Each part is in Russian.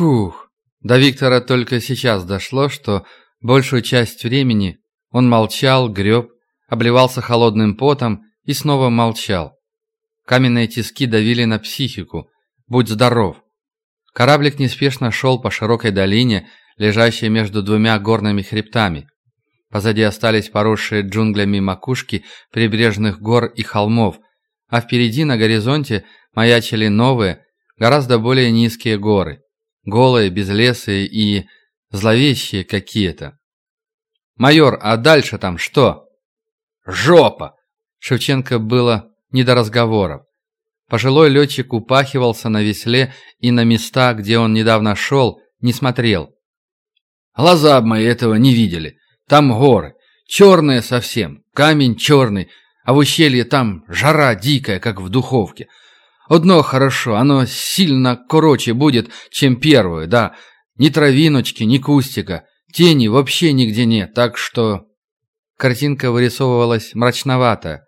Фух. До Виктора только сейчас дошло, что большую часть времени он молчал, греб, обливался холодным потом и снова молчал. Каменные тиски давили на психику. Будь здоров. Кораблик неспешно шел по широкой долине, лежащей между двумя горными хребтами. Позади остались поросшие джунглями макушки прибрежных гор и холмов, а впереди на горизонте маячили новые, гораздо более низкие горы. Голые, безлесые и зловещие какие-то. «Майор, а дальше там что?» «Жопа!» Шевченко было не до разговоров. Пожилой летчик упахивался на весле и на места, где он недавно шел, не смотрел. Глаза мои этого не видели. Там горы. Черные совсем. Камень черный. А в ущелье там жара дикая, как в духовке. Одно хорошо, оно сильно короче будет, чем первое, да. Ни травиночки, ни кустика. Тени вообще нигде нет, так что... Картинка вырисовывалась мрачновато.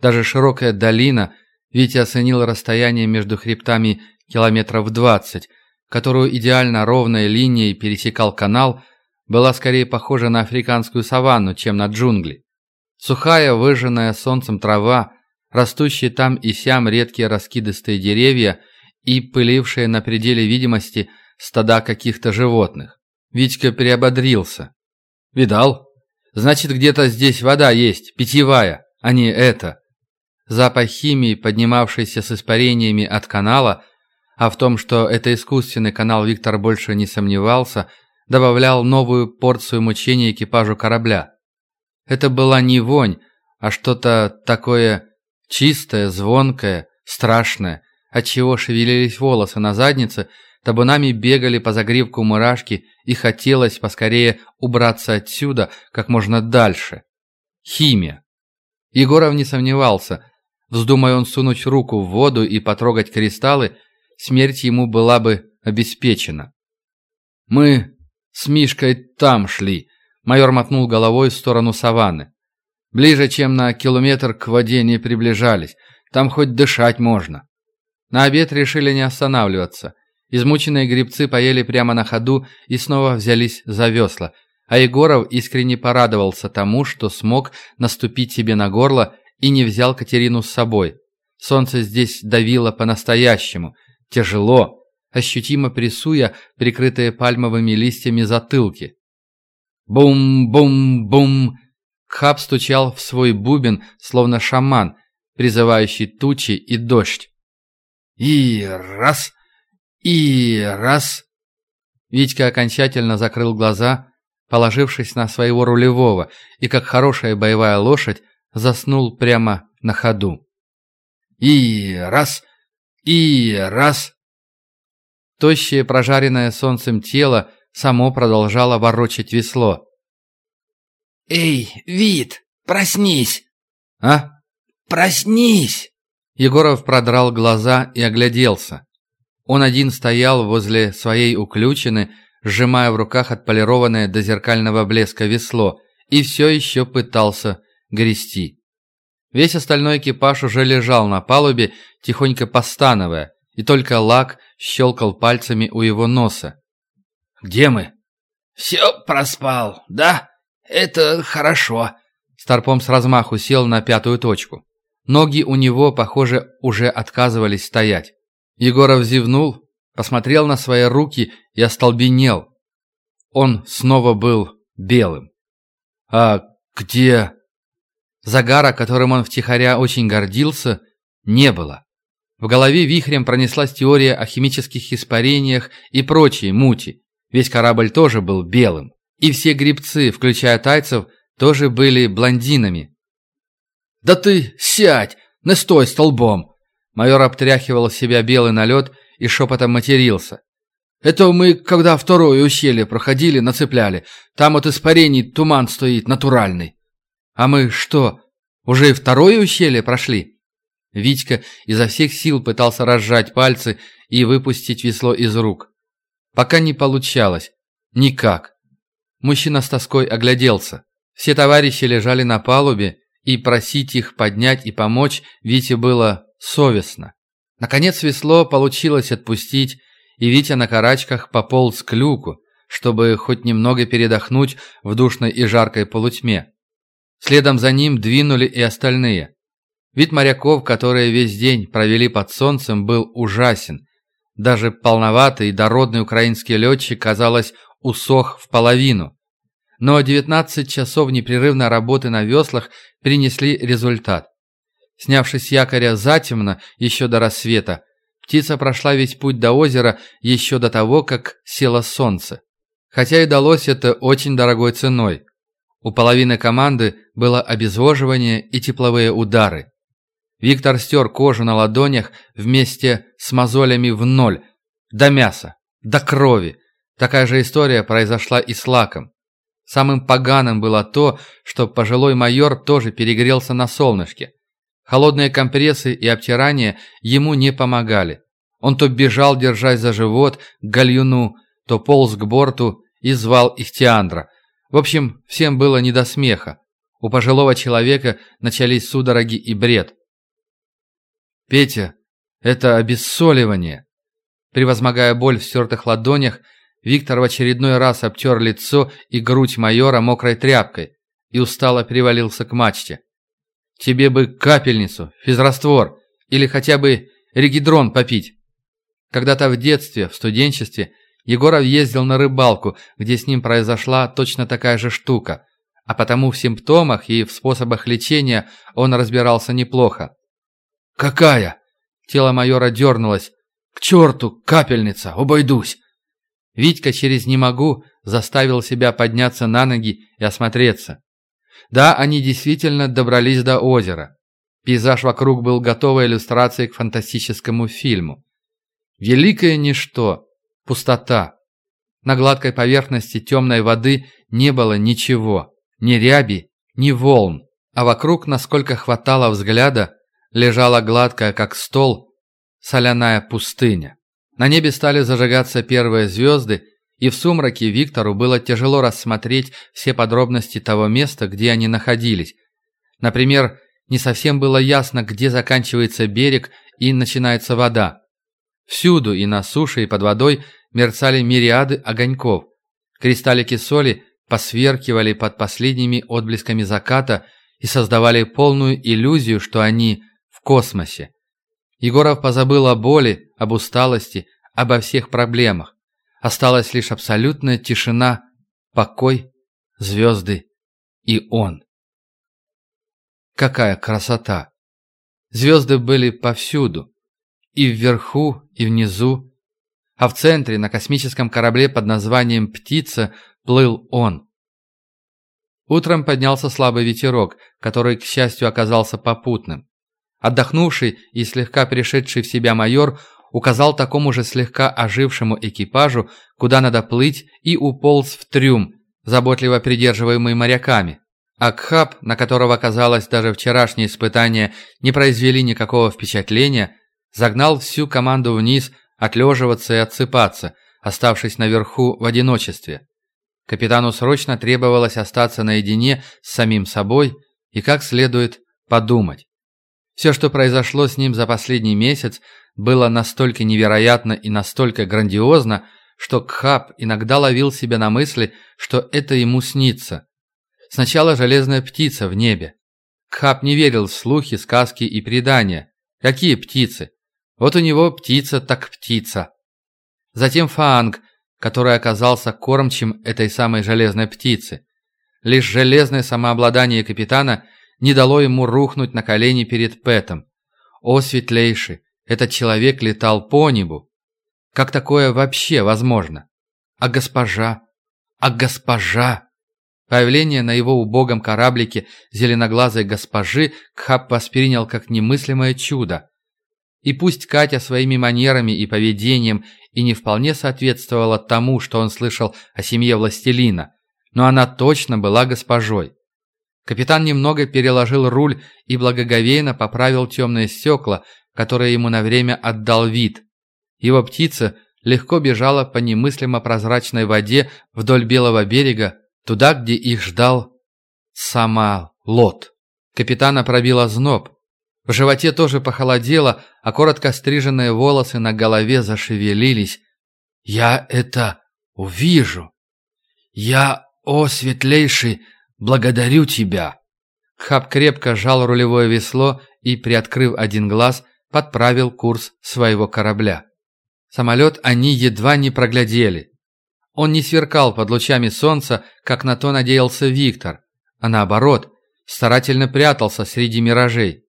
Даже широкая долина, Витя оценил расстояние между хребтами километров двадцать, которую идеально ровной линией пересекал канал, была скорее похожа на африканскую саванну, чем на джунгли. Сухая, выжженная солнцем трава, растущие там и сям редкие раскидистые деревья и пылившие на пределе видимости стада каких-то животных. Витька приободрился. «Видал? Значит, где-то здесь вода есть, питьевая, а не это». Запах химии, поднимавшийся с испарениями от канала, а в том, что это искусственный канал Виктор больше не сомневался – добавлял новую порцию мучения экипажу корабля. Это была не вонь, а что-то такое чистое, звонкое, страшное, отчего шевелились волосы на заднице, табунами бегали по загривку мурашки и хотелось поскорее убраться отсюда как можно дальше. Химия. Егоров не сомневался. Вздумая он сунуть руку в воду и потрогать кристаллы, смерть ему была бы обеспечена. «Мы с Мишкой там шли. Майор мотнул головой в сторону саванны. Ближе, чем на километр к воде не приближались. Там хоть дышать можно. На обед решили не останавливаться. Измученные грибцы поели прямо на ходу и снова взялись за весла. А Егоров искренне порадовался тому, что смог наступить себе на горло и не взял Катерину с собой. Солнце здесь давило по-настоящему. Тяжело ощутимо прессуя прикрытые пальмовыми листьями затылки. Бум-бум-бум! Кхаб стучал в свой бубен, словно шаман, призывающий тучи и дождь. И раз, и раз. Витька окончательно закрыл глаза, положившись на своего рулевого, и, как хорошая боевая лошадь, заснул прямо на ходу. И раз, и раз. Тощее, прожаренное солнцем тело само продолжало ворочать весло. «Эй, Вид, проснись!» «А? Проснись!» Егоров продрал глаза и огляделся. Он один стоял возле своей уключины, сжимая в руках отполированное до зеркального блеска весло, и все еще пытался грести. Весь остальной экипаж уже лежал на палубе, тихонько постановая, и только Лак щелкал пальцами у его носа. «Где мы?» «Все проспал, да? Это хорошо». Старпом с размаху сел на пятую точку. Ноги у него, похоже, уже отказывались стоять. Егоров зевнул, посмотрел на свои руки и остолбенел. Он снова был белым. «А где...» Загара, которым он втихаря очень гордился, не было. В голове вихрем пронеслась теория о химических испарениях и прочей мути. Весь корабль тоже был белым. И все грибцы, включая тайцев, тоже были блондинами. «Да ты сядь! Не стой столбом!» Майор обтряхивал себя белый налет и шепотом матерился. «Это мы, когда второе ущелье проходили, нацепляли. Там от испарений туман стоит натуральный». «А мы что, уже и второе ущелье прошли?» Витька изо всех сил пытался разжать пальцы и выпустить весло из рук. Пока не получалось. Никак. Мужчина с тоской огляделся. Все товарищи лежали на палубе, и просить их поднять и помочь Вите было совестно. Наконец весло получилось отпустить, и Витя на карачках пополз к люку, чтобы хоть немного передохнуть в душной и жаркой полутьме. Следом за ним двинули и остальные. Вид моряков, которые весь день провели под солнцем, был ужасен. Даже полноватый и дородный украинский летчик, казалось, усох в половину. Но 19 часов непрерывной работы на веслах принесли результат. Снявшись с якоря затемно, еще до рассвета, птица прошла весь путь до озера еще до того, как село солнце. Хотя и далось это очень дорогой ценой. У половины команды было обезвоживание и тепловые удары. Виктор стер кожу на ладонях вместе с мозолями в ноль, до мяса, до крови. Такая же история произошла и с лаком. Самым поганым было то, что пожилой майор тоже перегрелся на солнышке. Холодные компрессы и обтирания ему не помогали. Он то бежал, держась за живот, к гальюну, то полз к борту и звал Ихтиандра. В общем, всем было не до смеха. У пожилого человека начались судороги и бред. «Петя, это обессоливание!» Превозмогая боль в стертых ладонях, Виктор в очередной раз обтер лицо и грудь майора мокрой тряпкой и устало привалился к мачте. «Тебе бы капельницу, физраствор или хотя бы регидрон попить». Когда-то в детстве, в студенчестве, Егоров ездил на рыбалку, где с ним произошла точно такая же штука, а потому в симптомах и в способах лечения он разбирался неплохо. «Какая?» Тело майора дернулось. «К черту, капельница, обойдусь!» Витька через «не могу» заставил себя подняться на ноги и осмотреться. Да, они действительно добрались до озера. Пейзаж вокруг был готовой иллюстрацией к фантастическому фильму. Великое ничто, пустота. На гладкой поверхности темной воды не было ничего, ни ряби, ни волн, а вокруг, насколько хватало взгляда, лежала гладкая, как стол, соляная пустыня. На небе стали зажигаться первые звезды, и в сумраке Виктору было тяжело рассмотреть все подробности того места, где они находились. Например, не совсем было ясно, где заканчивается берег и начинается вода. Всюду, и на суше, и под водой, мерцали мириады огоньков. Кристаллики соли посверкивали под последними отблесками заката и создавали полную иллюзию, что они в космосе. Егоров позабыл о боли, об усталости, обо всех проблемах. Осталась лишь абсолютная тишина, покой, звезды и он. Какая красота! Звезды были повсюду. И вверху, и внизу. А в центре, на космическом корабле под названием «Птица», плыл он. Утром поднялся слабый ветерок, который, к счастью, оказался попутным. Отдохнувший и слегка пришедший в себя майор указал такому же слегка ожившему экипажу, куда надо плыть, и уполз в трюм, заботливо придерживаемый моряками. Акхаб, на которого, казалось, даже вчерашние испытания не произвели никакого впечатления, загнал всю команду вниз отлеживаться и отсыпаться, оставшись наверху в одиночестве. Капитану срочно требовалось остаться наедине с самим собой и как следует подумать. Все, что произошло с ним за последний месяц, было настолько невероятно и настолько грандиозно, что Кхаб иногда ловил себя на мысли, что это ему снится. Сначала железная птица в небе. Кхаб не верил в слухи, сказки и предания. Какие птицы? Вот у него птица так птица. Затем Фаанг, который оказался кормчим этой самой железной птицы. Лишь железное самообладание капитана не дало ему рухнуть на колени перед Пэтом. О, светлейший, этот человек летал по небу. Как такое вообще возможно? А госпожа? А госпожа? Появление на его убогом кораблике зеленоглазой госпожи Кхап воспринял как немыслимое чудо. И пусть Катя своими манерами и поведением и не вполне соответствовала тому, что он слышал о семье властелина, но она точно была госпожой. Капитан немного переложил руль и благоговейно поправил темные стекла, которые ему на время отдал вид. Его птица легко бежала по немыслимо прозрачной воде вдоль белого берега, туда, где их ждал сама Лот. Капитана пробила зноб. В животе тоже похолодело, а коротко стриженные волосы на голове зашевелились. я это увижу. Я, о светлейший, благодарю тебя!» Хаб крепко сжал рулевое весло и, приоткрыв один глаз, подправил курс своего корабля. Самолет они едва не проглядели. Он не сверкал под лучами солнца, как на то надеялся Виктор, а наоборот, старательно прятался среди миражей.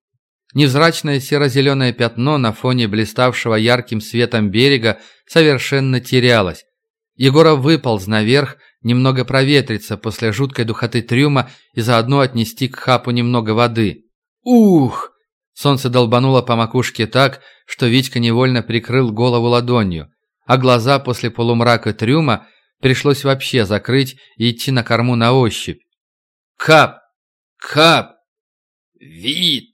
Невзрачное серо-зеленое пятно на фоне блиставшего ярким светом берега совершенно терялось. Егоров выполз наверх, немного проветриться после жуткой духоты трюма и заодно отнести к хапу немного воды. Ух! Солнце долбануло по макушке так, что Витька невольно прикрыл голову ладонью, а глаза после полумрака трюма пришлось вообще закрыть и идти на корму на ощупь. «Хап! Хап! Вид!»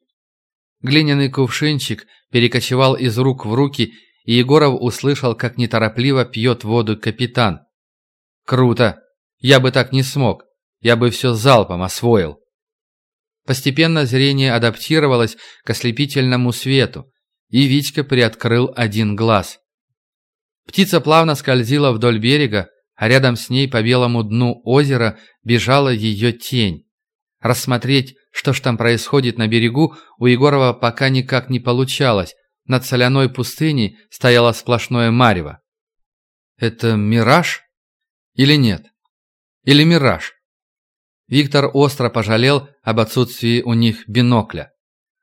Глиняный кувшинчик перекочевал из рук в руки, и Егоров услышал, как неторопливо пьет воду капитан. «Круто! Я бы так не смог. Я бы все залпом освоил». Постепенно зрение адаптировалось к ослепительному свету, и Витька приоткрыл один глаз. Птица плавно скользила вдоль берега, а рядом с ней по белому дну озера бежала ее тень. Рассмотреть, что ж там происходит на берегу, у Егорова пока никак не получалось. Над соляной пустыней стояло сплошное марево. Это мираж? Или нет? Или мираж? Виктор остро пожалел об отсутствии у них бинокля.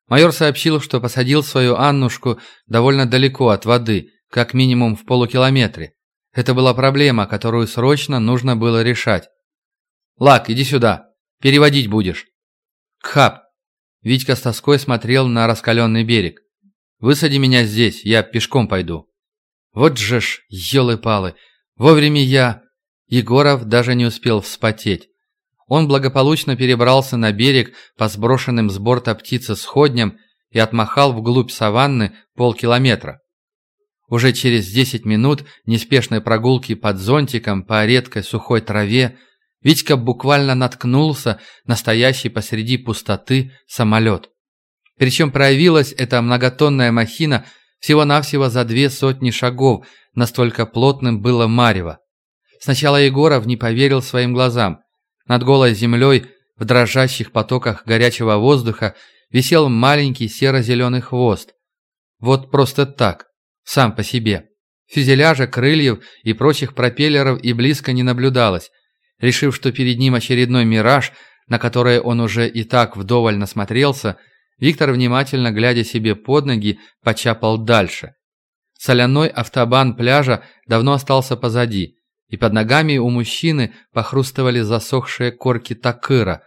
Майор сообщил, что посадил свою Аннушку довольно далеко от воды, как минимум в полукилометре. Это была проблема, которую срочно нужно было решать. «Лак, иди сюда!» Переводить будешь». «Кхап!» Витька с тоской смотрел на раскаленный берег. «Высади меня здесь, я пешком пойду». «Вот же ж, елы-палы! Вовремя я...» Егоров даже не успел вспотеть. Он благополучно перебрался на берег по сброшенным с борта птицы сходням и отмахал вглубь саванны полкилометра. Уже через десять минут неспешной прогулки под зонтиком по редкой сухой траве Витька буквально наткнулся на стоящий посреди пустоты самолет. Причем проявилась эта многотонная махина всего-навсего за две сотни шагов, настолько плотным было марево. Сначала Егоров не поверил своим глазам. Над голой землей, в дрожащих потоках горячего воздуха, висел маленький серо-зеленый хвост. Вот просто так, сам по себе. Фюзеляжа, крыльев и прочих пропеллеров и близко не наблюдалось. Решив, что перед ним очередной мираж, на который он уже и так вдоволь насмотрелся, Виктор, внимательно глядя себе под ноги, почапал дальше. Соляной автобан пляжа давно остался позади, и под ногами у мужчины похрустывали засохшие корки такыра.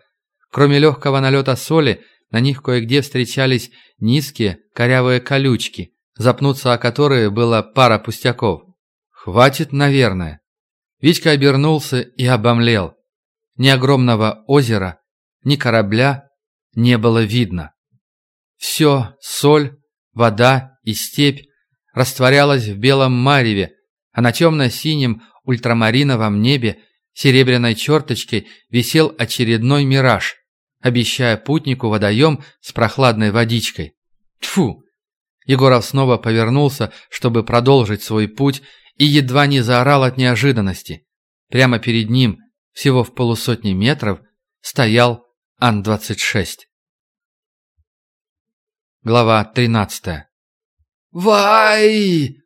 Кроме легкого налета соли, на них кое-где встречались низкие корявые колючки, запнуться о которые было пара пустяков. «Хватит, наверное». Витька обернулся и обомлел. Ни огромного озера, ни корабля не было видно. Все, соль, вода и степь растворялось в белом мареве, а на темно-синем ультрамариновом небе серебряной черточкой висел очередной мираж, обещая путнику водоем с прохладной водичкой. Тьфу! Егоров снова повернулся, чтобы продолжить свой путь, и едва не заорал от неожиданности. Прямо перед ним, всего в полусотни метров, стоял Ан-26. Глава 13. «Вай!»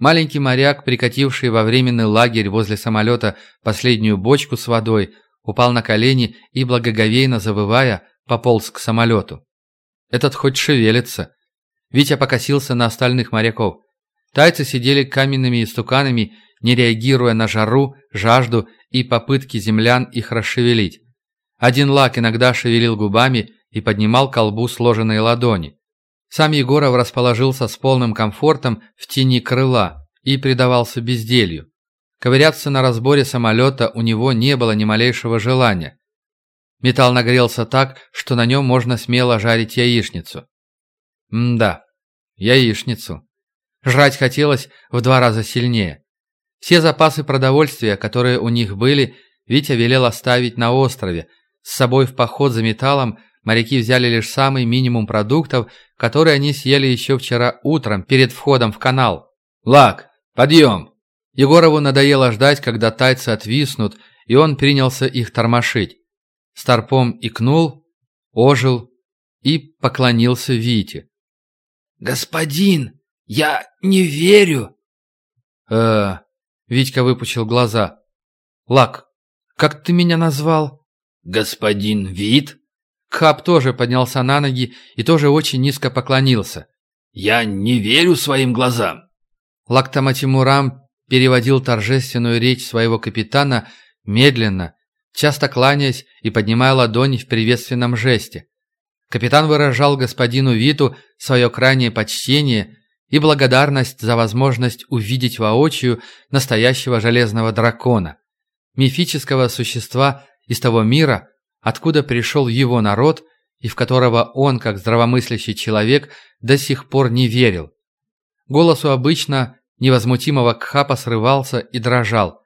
Маленький моряк, прикативший во временный лагерь возле самолета последнюю бочку с водой, упал на колени и, благоговейно завывая, пополз к самолету. Этот хоть шевелится. Витя покосился на остальных моряков. Тайцы сидели каменными истуканами, не реагируя на жару, жажду и попытки землян их расшевелить. Один лак иногда шевелил губами и поднимал колбу сложенные ладони. Сам Егоров расположился с полным комфортом в тени крыла и предавался безделью. Ковыряться на разборе самолета у него не было ни малейшего желания. Металл нагрелся так, что на нем можно смело жарить яичницу. М-да, яичницу. Жрать хотелось в два раза сильнее. Все запасы продовольствия, которые у них были, Витя велел оставить на острове. С собой в поход за металлом моряки взяли лишь самый минимум продуктов, которые они съели еще вчера утром перед входом в канал. «Лак, подъем!» Егорову надоело ждать, когда тайцы отвиснут, и он принялся их тормошить. Старпом икнул, ожил и поклонился Вите. «Господин, я не верю!» э Витька выпучил глаза. «Лак, как ты меня назвал?» «Господин Вит?» Кап тоже поднялся на ноги и тоже очень низко поклонился. «Я не верю своим глазам!» Лактаматимурам переводил торжественную речь своего капитана медленно, часто кланяясь и поднимая ладони в приветственном жесте. Капитан выражал господину Виту свое крайнее почтение и благодарность за возможность увидеть воочию настоящего железного дракона, мифического существа из того мира, откуда пришел его народ и в которого он, как здравомыслящий человек, до сих пор не верил. Голосу обычно невозмутимого Кхапа срывался и дрожал.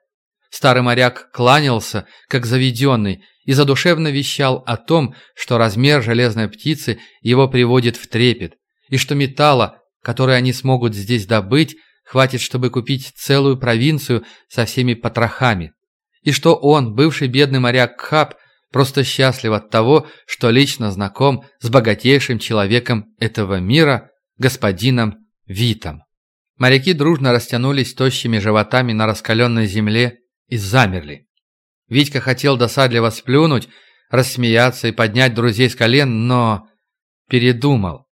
Старый моряк кланялся, как заведенный, и задушевно вещал о том, что размер железной птицы его приводит в трепет, и что металла, который они смогут здесь добыть, хватит, чтобы купить целую провинцию со всеми потрохами, и что он, бывший бедный моряк Кхап, просто счастлив от того, что лично знаком с богатейшим человеком этого мира, господином Витом. Моряки дружно растянулись тощими животами на раскаленной земле и замерли. Витька хотел досадливо сплюнуть, рассмеяться и поднять друзей с колен, но передумал.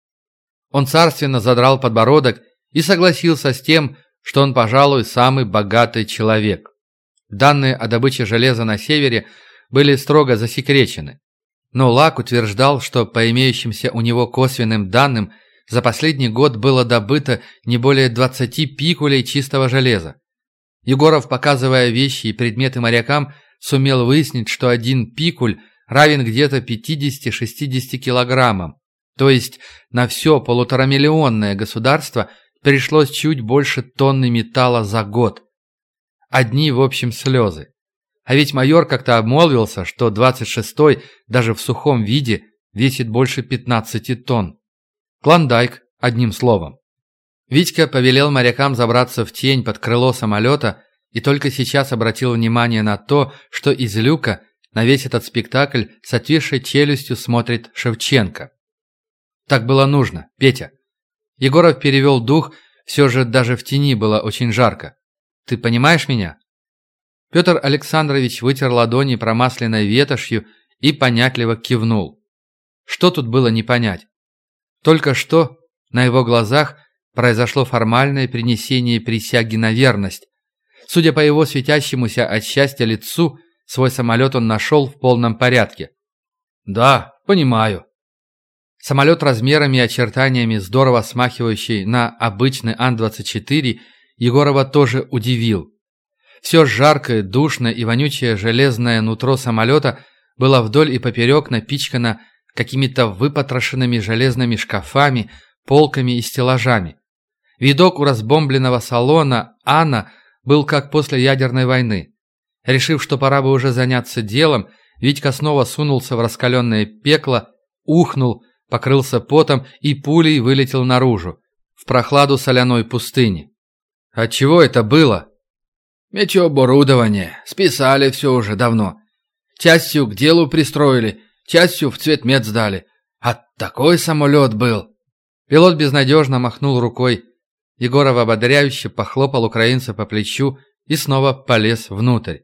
Он царственно задрал подбородок и согласился с тем, что он, пожалуй, самый богатый человек. Данные о добыче железа на севере были строго засекречены. Но Лак утверждал, что по имеющимся у него косвенным данным за последний год было добыто не более 20 пикулей чистого железа. Егоров, показывая вещи и предметы морякам, сумел выяснить, что один пикуль равен где-то 50-60 килограммам. То есть на все полуторамиллионное государство пришлось чуть больше тонны металла за год. Одни, в общем, слезы. А ведь майор как-то обмолвился, что 26-й даже в сухом виде весит больше 15 тонн. Клондайк, одним словом. Витька повелел морякам забраться в тень под крыло самолета и только сейчас обратил внимание на то, что из люка на весь этот спектакль с отвисшей челюстью смотрит Шевченко. Так было нужно, Петя. Егоров перевел дух, все же даже в тени было очень жарко. Ты понимаешь меня? Петр Александрович вытер ладони промасленной ветошью и понятливо кивнул. Что тут было не понять? Только что на его глазах произошло формальное принесение присяги на верность. Судя по его светящемуся от счастья лицу, свой самолет он нашел в полном порядке. «Да, понимаю». Самолет размерами и очертаниями, здорово смахивающий на обычный Ан-24, Егорова тоже удивил. Все жаркое, душное и вонючее железное нутро самолета было вдоль и поперек напичкано какими-то выпотрошенными железными шкафами, полками и стеллажами. Видок у разбомбленного салона Анна был как после ядерной войны. Решив, что пора бы уже заняться делом, Витька снова сунулся в раскаленное пекло, ухнул, покрылся потом и пулей вылетел наружу, в прохладу соляной пустыни. «От чего это было?» «Метеоборудование. Списали все уже давно. Частью к делу пристроили, частью в цвет мед сдали. А такой самолет был!» Пилот безнадежно махнул рукой. Егоров ободряюще похлопал украинца по плечу и снова полез внутрь.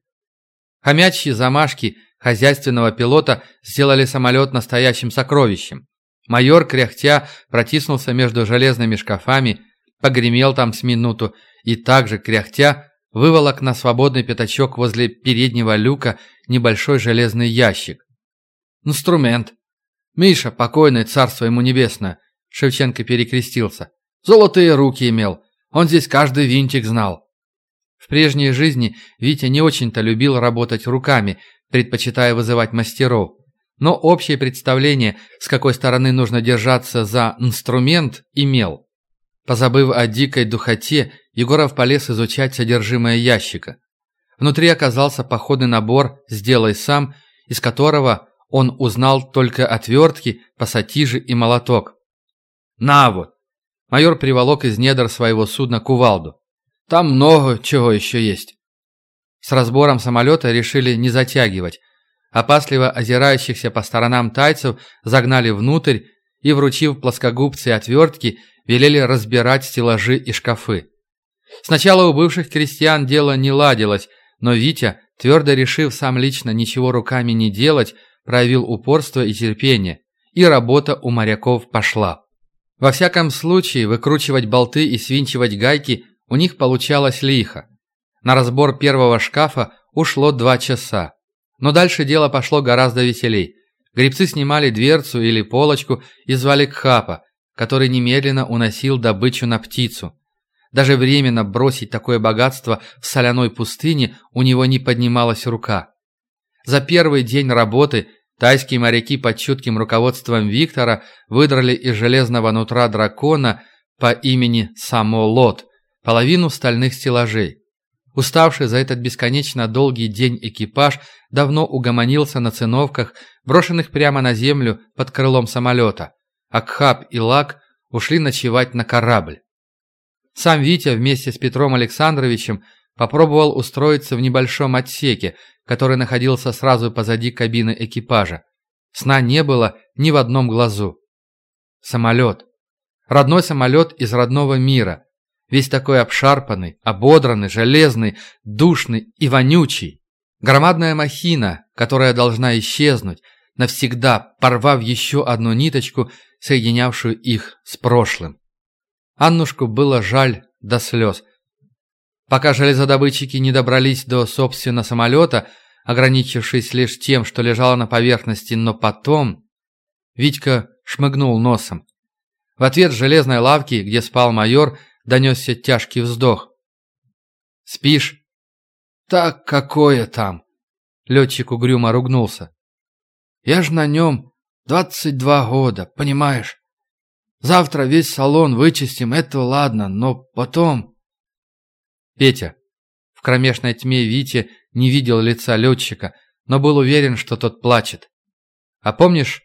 Хомячьи замашки хозяйственного пилота сделали самолет настоящим сокровищем. Майор, кряхтя, протиснулся между железными шкафами, погремел там с минуту и также, кряхтя, выволок на свободный пятачок возле переднего люка небольшой железный ящик. «Инструмент. Миша, покойный, царство ему небесное», — Шевченко перекрестился. «Золотые руки имел. Он здесь каждый винтик знал». В прежней жизни Витя не очень-то любил работать руками, предпочитая вызывать мастеров. Но общее представление, с какой стороны нужно держаться за инструмент, имел. Позабыв о дикой духоте, Егоров полез изучать содержимое ящика. Внутри оказался походный набор «Сделай сам», из которого он узнал только отвертки, пассатижи и молоток. «На вот!» Майор приволок из недр своего судна кувалду. Там много чего еще есть. С разбором самолета решили не затягивать. Опасливо озирающихся по сторонам тайцев загнали внутрь и, вручив плоскогубцы и отвертки, велели разбирать стеллажи и шкафы. Сначала у бывших крестьян дело не ладилось, но Витя, твердо решив сам лично ничего руками не делать, проявил упорство и терпение, и работа у моряков пошла. Во всяком случае, выкручивать болты и свинчивать гайки у них получалось лихо. На разбор первого шкафа ушло два часа. Но дальше дело пошло гораздо веселей. Гребцы снимали дверцу или полочку и звали Кхапа, который немедленно уносил добычу на птицу. Даже временно бросить такое богатство в соляной пустыне у него не поднималась рука. За первый день работы тайские моряки под чутким руководством Виктора выдрали из железного нутра дракона по имени Самолот половину стальных стеллажей. Уставший за этот бесконечно долгий день экипаж давно угомонился на циновках, брошенных прямо на землю под крылом самолета. Акхаб и Лак ушли ночевать на корабль. Сам Витя вместе с Петром Александровичем попробовал устроиться в небольшом отсеке, который находился сразу позади кабины экипажа. Сна не было ни в одном глазу. Самолет. Родной самолет из родного мира – Весь такой обшарпанный, ободранный, железный, душный и вонючий. Громадная махина, которая должна исчезнуть, навсегда порвав еще одну ниточку, соединявшую их с прошлым. Аннушку было жаль до слез. Пока железодобытчики не добрались до, собственно, самолета, ограничившись лишь тем, что лежало на поверхности, но потом... Витька шмыгнул носом. В ответ железной лавки, где спал майор, донесся тяжкий вздох. «Спишь?» «Так какое там?» Летчик угрюмо ругнулся. «Я ж на нем двадцать два года, понимаешь? Завтра весь салон вычистим, это ладно, но потом...» «Петя». В кромешной тьме Витя не видел лица летчика, но был уверен, что тот плачет. «А помнишь,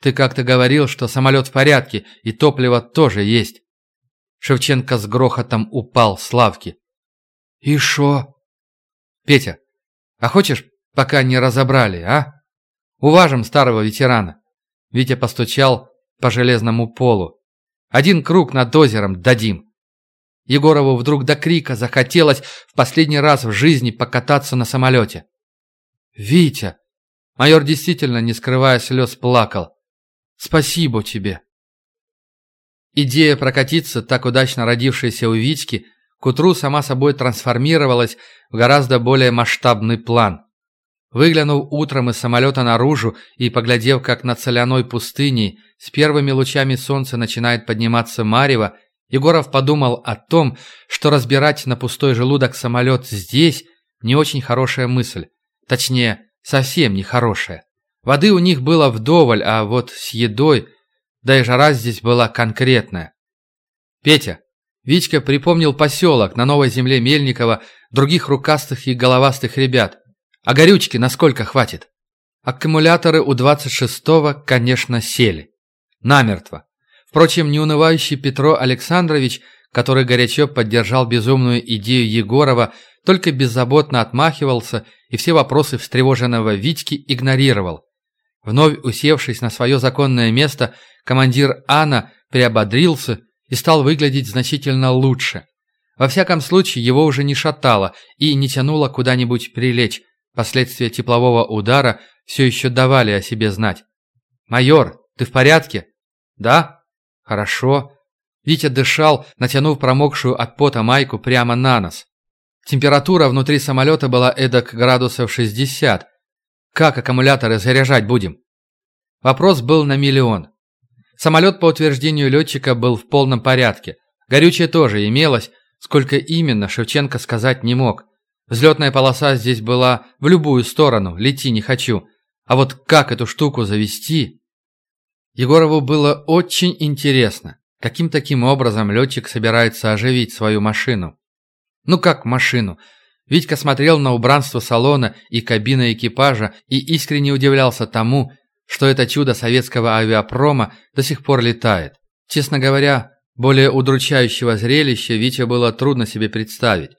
ты как-то говорил, что самолет в порядке и топливо тоже есть?» Шевченко с грохотом упал с лавки. «И шо?» «Петя, а хочешь, пока не разобрали, а? Уважим старого ветерана». Витя постучал по железному полу. «Один круг над озером дадим». Егорову вдруг до крика захотелось в последний раз в жизни покататься на самолете. «Витя!» Майор действительно, не скрывая слез, плакал. «Спасибо тебе!» Идея прокатиться, так удачно родившаяся у Витьки, к утру сама собой трансформировалась в гораздо более масштабный план. Выглянув утром из самолета наружу и поглядев, как над соляной пустыней с первыми лучами солнца начинает подниматься марево, Егоров подумал о том, что разбирать на пустой желудок самолет здесь не очень хорошая мысль. Точнее, совсем не хорошая. Воды у них было вдоволь, а вот с едой – да и жара здесь была конкретная. «Петя!» Витька припомнил поселок на новой земле Мельникова, других рукастых и головастых ребят. А горючки насколько хватит? Аккумуляторы у 26-го, конечно, сели. Намертво. Впрочем, неунывающий Петро Александрович, который горячо поддержал безумную идею Егорова, только беззаботно отмахивался и все вопросы встревоженного Витьки игнорировал. Вновь усевшись на свое законное место, командир Анна приободрился и стал выглядеть значительно лучше. Во всяком случае, его уже не шатало и не тянуло куда-нибудь прилечь. Последствия теплового удара все еще давали о себе знать. «Майор, ты в порядке?» «Да?» «Хорошо». Витя дышал, натянув промокшую от пота майку прямо на нос. Температура внутри самолета была эдак градусов 60, как аккумуляторы заряжать будем? Вопрос был на миллион. Самолет, по утверждению летчика, был в полном порядке. Горючее тоже имелось, сколько именно, Шевченко сказать не мог. Взлетная полоса здесь была в любую сторону, лети не хочу. А вот как эту штуку завести? Егорову было очень интересно, каким таким образом летчик собирается оживить свою машину. Ну как машину? Витька смотрел на убранство салона и кабины экипажа и искренне удивлялся тому, что это чудо советского авиапрома до сих пор летает. Честно говоря, Более удручающего зрелища Витя было трудно себе представить.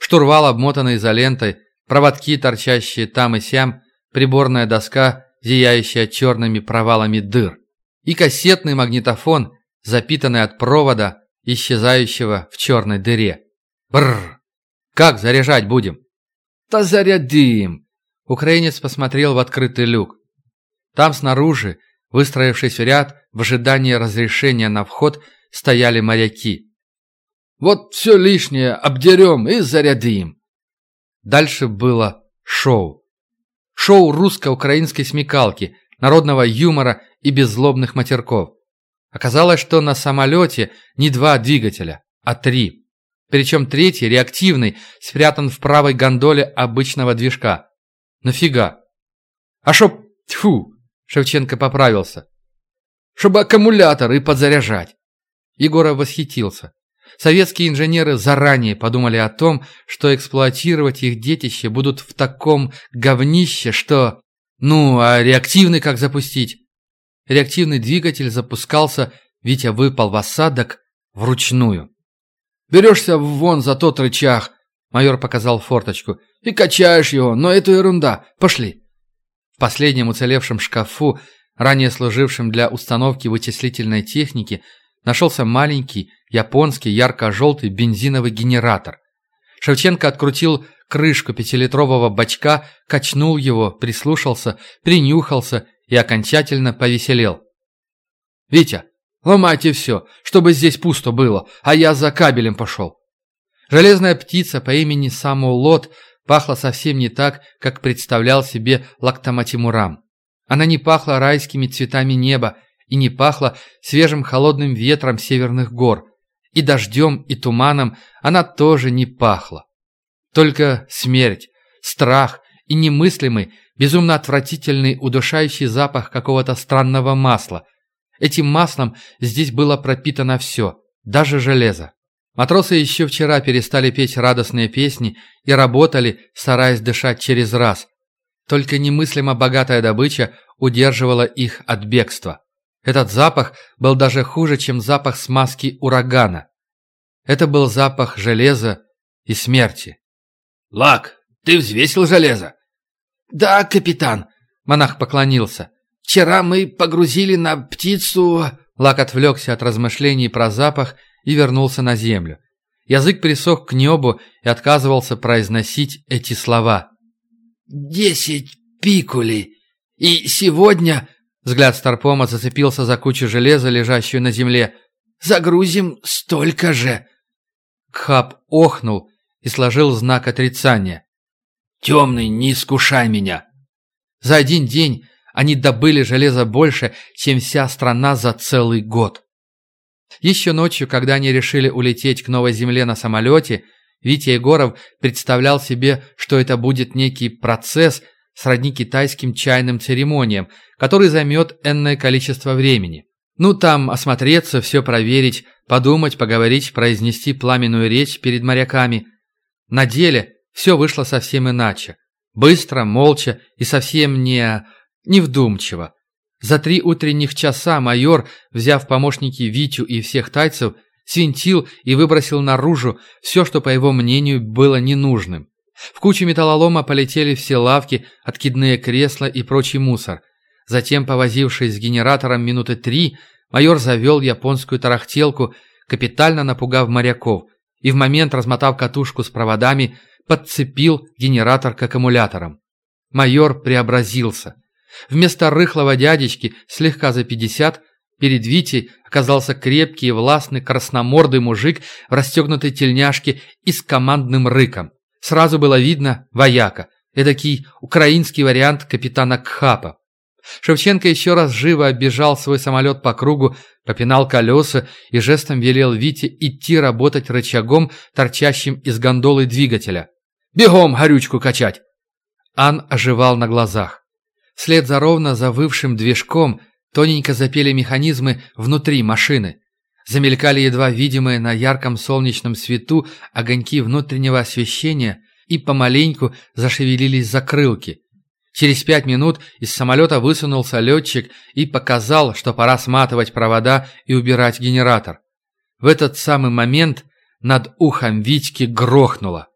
Штурвал, обмотанный изолентой, проводки, торчащие там и сям, приборная доска, зияющая черными провалами дыр, и кассетный магнитофон, запитанный от провода, исчезающего в черной дыре. Бррр! Как заряжать будем? Да зарядим! Украинец посмотрел в открытый люк. Там снаружи, выстроившись в ряд, в ожидании разрешения на вход, стояли моряки. «Вот все лишнее обдерем и зарядим». Дальше было шоу. Шоу русско-украинской смекалки, народного юмора и беззлобных матерков. Оказалось, что на самолете не два двигателя, а три. Причем третий, реактивный, спрятан в правой гондоле обычного движка. Нафига? А шо... Тьфу! Шевченко поправился. Чтобы аккумуляторы подзаряжать. Егоров восхитился. Советские инженеры заранее подумали о том, что эксплуатировать их детище будут в таком говнище, что... Ну, а реактивный как запустить? Реактивный двигатель запускался, Витя выпал в осадок вручную. «Берешься вон за тот рычаг», — майор показал форточку, — «и качаешь его, но это ерунда. Пошли». В последнем уцелевшем шкафу, ранее служившем для установки вычислительной техники, нашелся маленький, японский, ярко-желтый бензиновый генератор. Шевченко открутил крышку пятилитрового бачка, качнул его, прислушался, принюхался и окончательно повеселел. «Витя, ломайте все, чтобы здесь пусто было, а я за кабелем пошел». Железная птица по имени Самулот пахла совсем не так, как представлял себе Лактаматимурам. Она не пахла райскими цветами неба, и не пахло свежим холодным ветром северных гор, и дождем, и туманом она тоже не пахла. Только смерть, страх и немыслимый, безумно отвратительный, удушающий запах какого-то странного масла. Этим маслом здесь было пропитано все, даже железо. Матросы еще вчера перестали петь радостные песни и работали, стараясь дышать через раз. Только немыслимо богатая добыча удерживала их от бегства. Этот запах был даже хуже, чем запах смазки урагана. Это был запах железа и смерти. «Лак, ты взвесил железо?» «Да, капитан», — монах поклонился. «Вчера мы погрузили на птицу...» Лак отвлекся от размышлений про запах и вернулся на землю. Язык присох к небу и отказывался произносить эти слова. «Десять пикулей. И сегодня Взгляд Старпома зацепился за кучу железа, лежащую на земле. «Загрузим столько же!» Кхаб охнул и сложил знак отрицания. «Темный, не искушай меня!» За один день они добыли железа больше, чем вся страна за целый год. Еще ночью, когда они решили улететь к новой земле на самолете, Витя Егоров представлял себе, что это будет некий процесс – сродни китайским чайным церемониям, который займет энное количество времени. Ну, там осмотреться, все проверить, подумать, поговорить, произнести пламенную речь перед моряками. На деле все вышло совсем иначе. Быстро, молча и совсем не... невдумчиво. За три утренних часа майор, взяв помощники Витю и всех тайцев, свинтил и выбросил наружу все, что, по его мнению, было ненужным. В кучу металлолома полетели все лавки, откидные кресла и прочий мусор. Затем, повозившись с генератором минуты три, майор завел японскую тарахтелку, капитально напугав моряков, и в момент, размотав катушку с проводами, подцепил генератор к аккумуляторам. Майор преобразился. Вместо рыхлого дядечки, слегка за пятьдесят, перед Витей оказался крепкий и властный красномордый мужик в расстегнутой тельняшке и с командным рыком. Сразу было видно вояка, эдакий украинский вариант капитана Кхапа. Шевченко еще раз живо оббежал свой самолет по кругу, попинал колеса и жестом велел Вите идти работать рычагом, торчащим из гондолы двигателя. «Бегом горючку качать!» Ан оживал на глазах. Вслед за ровно завывшим движком тоненько запели механизмы внутри машины. Замелькали едва видимые на ярком солнечном свету огоньки внутреннего освещения и помаленьку зашевелились закрылки. Через пять минут из самолета высунулся летчик и показал, что пора сматывать провода и убирать генератор. В этот самый момент над ухом Витьки грохнуло.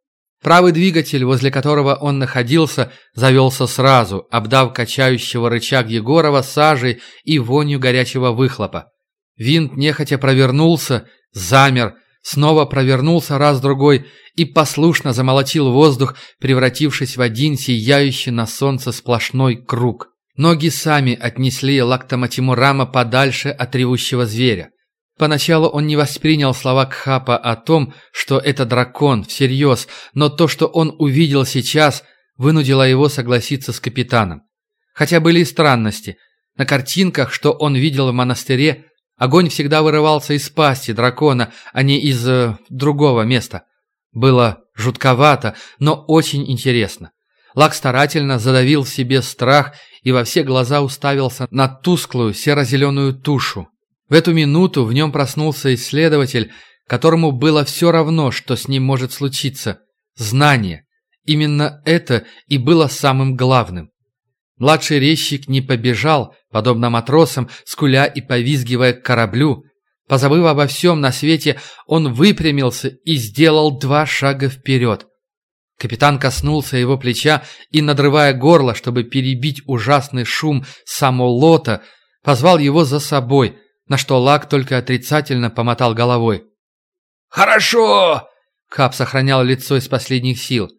Правый двигатель, возле которого он находился, завелся сразу, обдав качающего рычаг Егорова сажей и вонью горячего выхлопа. Винт нехотя провернулся, замер, снова провернулся раз-другой и послушно замолотил воздух, превратившись в один сияющий на солнце сплошной круг. Ноги сами отнесли Лактоматимурама подальше от ревущего зверя. Поначалу он не воспринял слова Кхапа о том, что это дракон, всерьез, но то, что он увидел сейчас, вынудило его согласиться с капитаном. Хотя были и странности. На картинках, что он видел в монастыре, огонь всегда вырывался из пасти дракона, а не из э, другого места. Было жутковато, но очень интересно. Лак старательно задавил в себе страх и во все глаза уставился на тусклую серо-зеленую тушу, в эту минуту в нем проснулся исследователь, которому было все равно, что с ним может случиться. Знание. Именно это и было самым главным. Младший резчик не побежал, подобно матросам, скуля и повизгивая к кораблю. Позабыв обо всем на свете, он выпрямился и сделал два шага вперед. Капитан коснулся его плеча и, надрывая горло, чтобы перебить ужасный шум самолота, позвал его за собой – на что Лак только отрицательно помотал головой. «Хорошо!» Кап сохранял лицо из последних сил.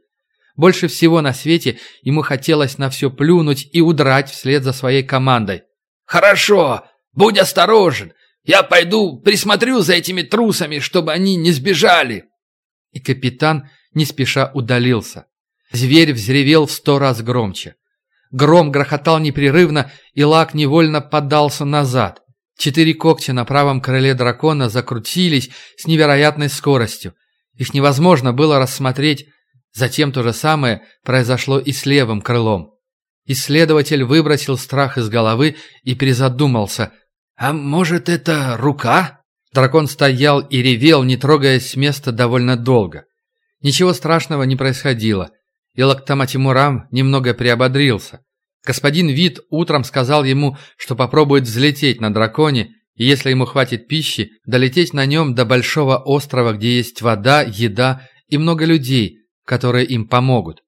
Больше всего на свете ему хотелось на все плюнуть и удрать вслед за своей командой. «Хорошо! Будь осторожен! Я пойду присмотрю за этими трусами, чтобы они не сбежали!» И капитан не спеша удалился. Зверь взревел в сто раз громче. Гром грохотал непрерывно, и Лак невольно поддался назад. Четыре когтя на правом крыле дракона закрутились с невероятной скоростью. Их невозможно было рассмотреть. Затем то же самое произошло и с левым крылом. Исследователь выбросил страх из головы и призадумался. «А может, это рука?» Дракон стоял и ревел, не трогаясь с места довольно долго. Ничего страшного не происходило, и Лактаматимурам немного приободрился. Господин Вит утром сказал ему, что попробует взлететь на драконе, и если ему хватит пищи, долететь на нем до большого острова, где есть вода, еда и много людей, которые им помогут.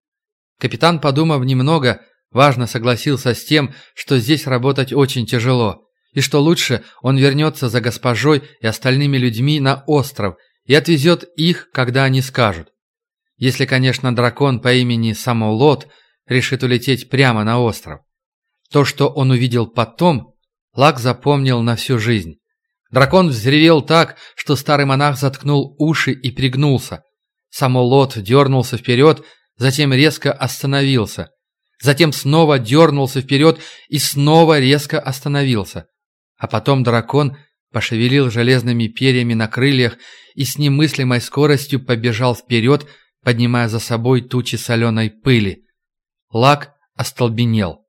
Капитан, подумав немного, важно согласился с тем, что здесь работать очень тяжело, и что лучше он вернется за госпожой и остальными людьми на остров и отвезет их, когда они скажут. Если, конечно, дракон по имени Самолот – решит улететь прямо на остров. То, что он увидел потом, Лак запомнил на всю жизнь. Дракон взревел так, что старый монах заткнул уши и пригнулся. Самолот дернулся вперед, затем резко остановился. Затем снова дернулся вперед и снова резко остановился. А потом дракон пошевелил железными перьями на крыльях и с немыслимой скоростью побежал вперед, поднимая за собой тучи соленой пыли. Лак остолбенел.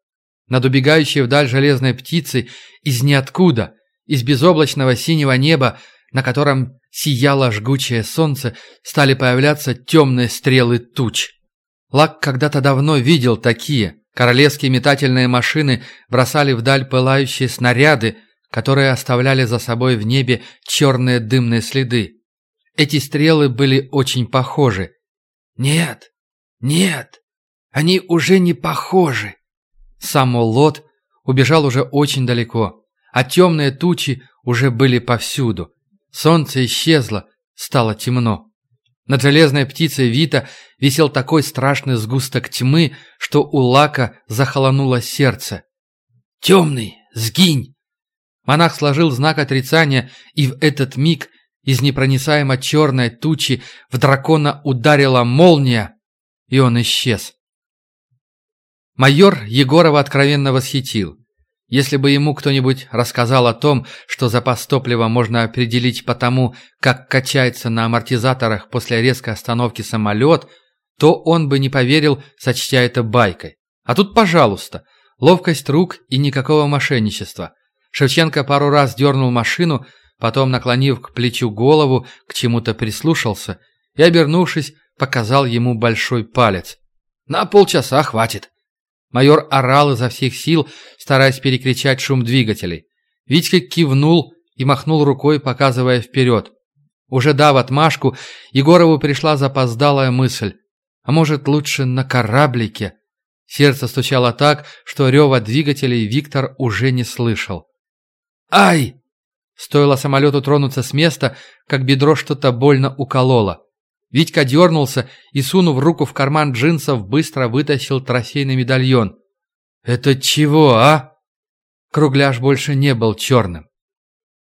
Над убегающей вдаль железной птицей из ниоткуда, из безоблачного синего неба, на котором сияло жгучее солнце, стали появляться темные стрелы туч. Лак когда-то давно видел такие. Королевские метательные машины бросали вдаль пылающие снаряды, которые оставляли за собой в небе черные дымные следы. Эти стрелы были очень похожи. «Нет, нет, они уже не похожи. Сам Лот убежал уже очень далеко, а темные тучи уже были повсюду. Солнце исчезло, стало темно. Над железной птицей Вита висел такой страшный сгусток тьмы, что у Лака захолонуло сердце. «Темный, сгинь!» Монах сложил знак отрицания, и в этот миг из непроницаемо черной тучи в дракона ударила молния, и он исчез. Майор Егорова откровенно восхитил. Если бы ему кто-нибудь рассказал о том, что запас топлива можно определить по тому, как качается на амортизаторах после резкой остановки самолет, то он бы не поверил, сочтя это байкой. А тут, пожалуйста, ловкость рук и никакого мошенничества. Шевченко пару раз дернул машину, потом, наклонив к плечу голову, к чему-то прислушался и, обернувшись, показал ему большой палец. «На полчаса хватит». Майор орал изо всех сил, стараясь перекричать шум двигателей. Витька кивнул и махнул рукой, показывая вперед. Уже дав отмашку, Егорову пришла запоздалая мысль. А может, лучше на кораблике? Сердце стучало так, что рева двигателей Виктор уже не слышал. «Ай!» Стоило самолету тронуться с места, как бедро что-то больно укололо. Витька дернулся и, сунув руку в карман джинсов, быстро вытащил трофейный медальон. «Это чего, а?» Кругляш больше не был черным.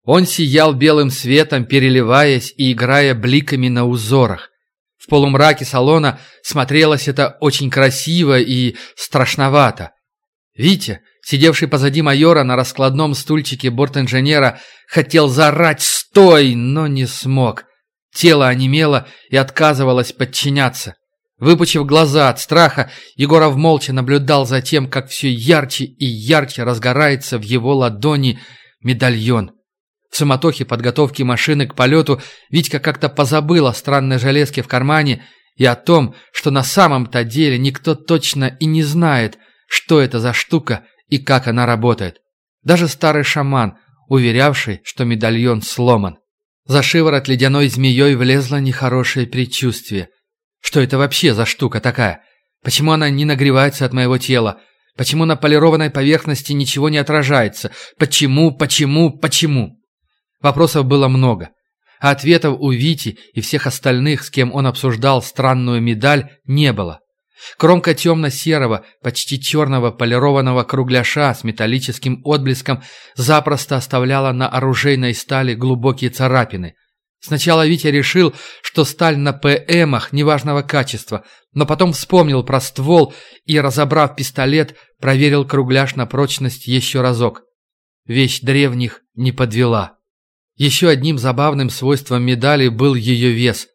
Он сиял белым светом, переливаясь и играя бликами на узорах. В полумраке салона смотрелось это очень красиво и страшновато. Витя, сидевший позади майора на раскладном стульчике бортинженера, хотел заорать «Стой!», но не смог. Тело онемело и отказывалось подчиняться. Выпучив глаза от страха, Егоров молча наблюдал за тем, как все ярче и ярче разгорается в его ладони медальон. В суматохе подготовки машины к полету Витька как-то позабыл о странной железке в кармане и о том, что на самом-то деле никто точно и не знает, что это за штука и как она работает. Даже старый шаман, уверявший, что медальон сломан. За шиворот ледяной змеей влезло нехорошее предчувствие. Что это вообще за штука такая? Почему она не нагревается от моего тела? Почему на полированной поверхности ничего не отражается? Почему, почему, почему? Вопросов было много. А ответов у Вити и всех остальных, с кем он обсуждал странную медаль, не было. Кромка темно-серого, почти черного полированного кругляша с металлическим отблеском запросто оставляла на оружейной стали глубокие царапины. Сначала Витя решил, что сталь на ПМах неважного качества, но потом вспомнил про ствол и, разобрав пистолет, проверил кругляш на прочность еще разок. Вещь древних не подвела. Еще одним забавным свойством медали был ее вес.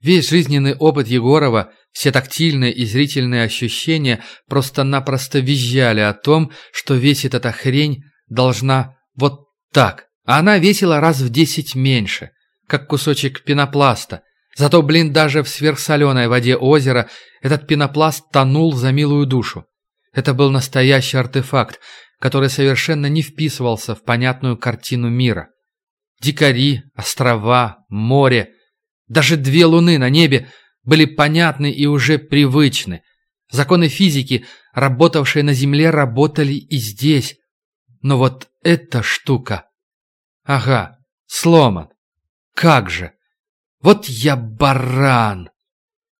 Весь жизненный опыт Егорова, все тактильные и зрительные ощущения просто-напросто визжали о том, что весит эта хрень должна вот так. А она весила раз в десять меньше, как кусочек пенопласта. Зато, блин, даже в сверхсоленой воде озера этот пенопласт тонул за милую душу. Это был настоящий артефакт, который совершенно не вписывался в понятную картину мира. Дикари, острова, море, даже две луны на небе были понятны и уже привычны. Законы физики, работавшие на Земле, работали и здесь. Но вот эта штука... Ага, сломан. Как же! Вот я баран!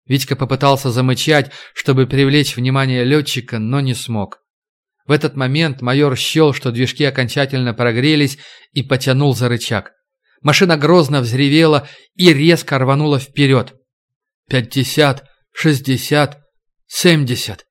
Витька попытался замычать, чтобы привлечь внимание летчика, но не смог. В этот момент майор счел, что движки окончательно прогрелись и потянул за рычаг. Машина грозно взревела и резко рванула вперед. «Пятьдесят, шестьдесят, семьдесят».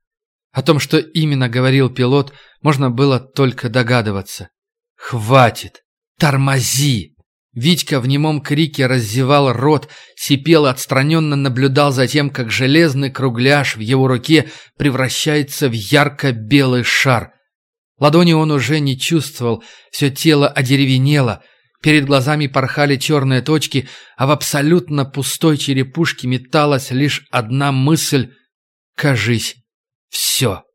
О том, что именно говорил пилот, можно было только догадываться. «Хватит! Тормози!» Витька в немом крике раззевал рот, сипел и отстраненно наблюдал за тем, как железный кругляш в его руке превращается в ярко-белый шар. Ладони он уже не чувствовал, все тело одеревенело, перед глазами порхали черные точки, а в абсолютно пустой черепушке металась лишь одна мысль «Кажись, все».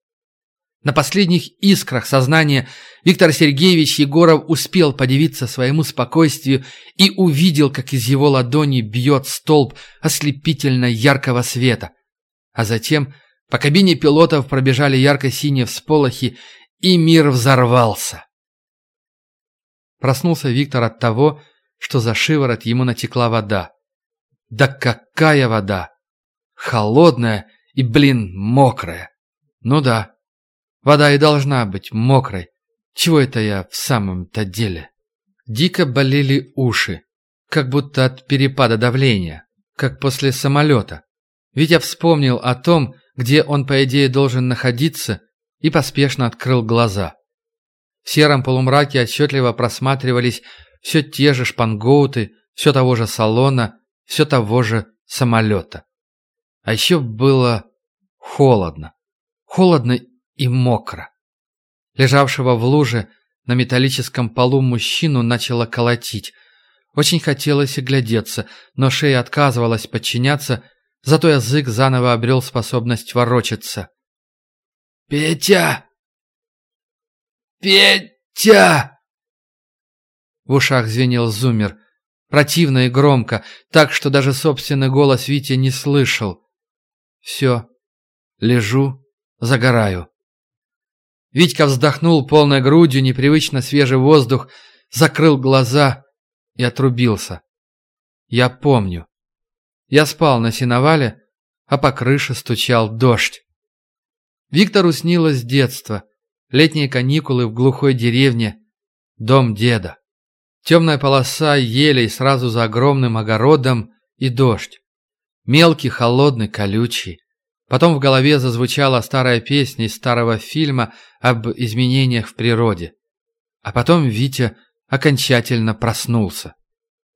На последних искрах сознания Виктор Сергеевич Егоров успел подивиться своему спокойствию и увидел, как из его ладони бьет столб ослепительно яркого света. А затем по кабине пилотов пробежали ярко-синие всполохи, и мир взорвался. Проснулся Виктор от того, что за шиворот ему натекла вода. Да какая вода! Холодная и, блин, мокрая. Ну да, Вода и должна быть мокрой. Чего это я в самом-то деле? Дико болели уши, как будто от перепада давления, как после самолета. Витя вспомнил о том, где он, по идее, должен находиться, и поспешно открыл глаза. В сером полумраке отчетливо просматривались все те же шпангоуты, все того же салона, все того же самолета. А еще было холодно. Холодно и мокро. Лежавшего в луже на металлическом полу мужчину начало колотить. Очень хотелось оглядеться, но шея отказывалась подчиняться, зато язык заново обрел способность ворочаться. «Петя! Петя!» В ушах звенел зумер. Противно и громко, так что даже собственный голос Витя не слышал. Все. Лежу, загораю. Витька вздохнул полной грудью, непривычно свежий воздух, закрыл глаза и отрубился. Я помню. Я спал на сеновале, а по крыше стучал дождь. Виктору снилось детство, летние каникулы в глухой деревне, дом деда. Темная полоса елей сразу за огромным огородом и дождь. Мелкий, холодный, колючий. Потом в голове зазвучала старая песня из старого фильма об изменениях в природе. А потом Витя окончательно проснулся.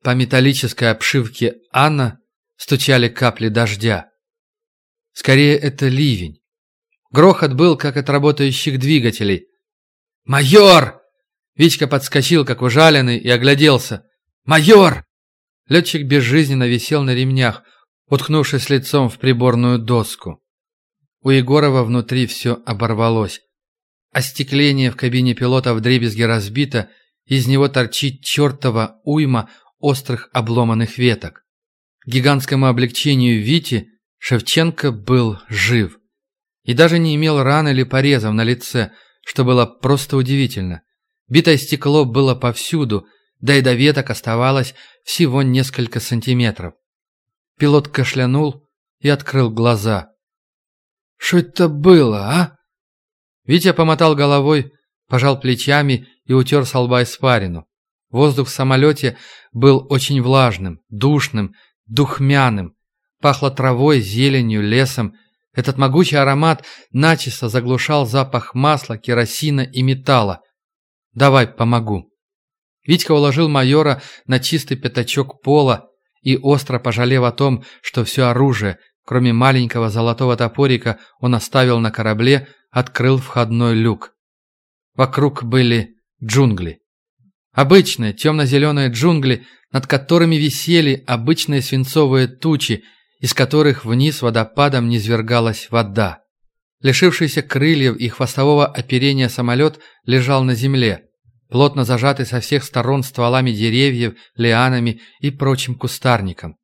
По металлической обшивке Анна стучали капли дождя. Скорее, это ливень. Грохот был, как от работающих двигателей. «Майор!» Витька подскочил, как ужаленный, и огляделся. «Майор!» Летчик безжизненно висел на ремнях, уткнувшись лицом в приборную доску. У Егорова внутри все оборвалось. Остекление в кабине пилота вдребезги разбито, из него торчит чертова уйма острых обломанных веток. К гигантскому облегчению Вити Шевченко был жив. И даже не имел ран или порезов на лице, что было просто удивительно. Битое стекло было повсюду, да и до веток оставалось всего несколько сантиметров. Пилот кашлянул и открыл глаза. «Что это было, а?» Витя помотал головой, пожал плечами и утер с лба испарину. Воздух в самолете был очень влажным, душным, духмяным. Пахло травой, зеленью, лесом. Этот могучий аромат начисто заглушал запах масла, керосина и металла. «Давай, помогу». Витька уложил майора на чистый пятачок пола и, остро пожалев о том, что все оружие, кроме маленького золотого топорика, он оставил на корабле, открыл входной люк. Вокруг были джунгли. Обычные темно-зеленые джунгли, над которыми висели обычные свинцовые тучи, из которых вниз водопадом низвергалась вода. Лишившийся крыльев и хвостового оперения самолет лежал на земле плотно зажатый со всех сторон стволами деревьев, лианами и прочим кустарником.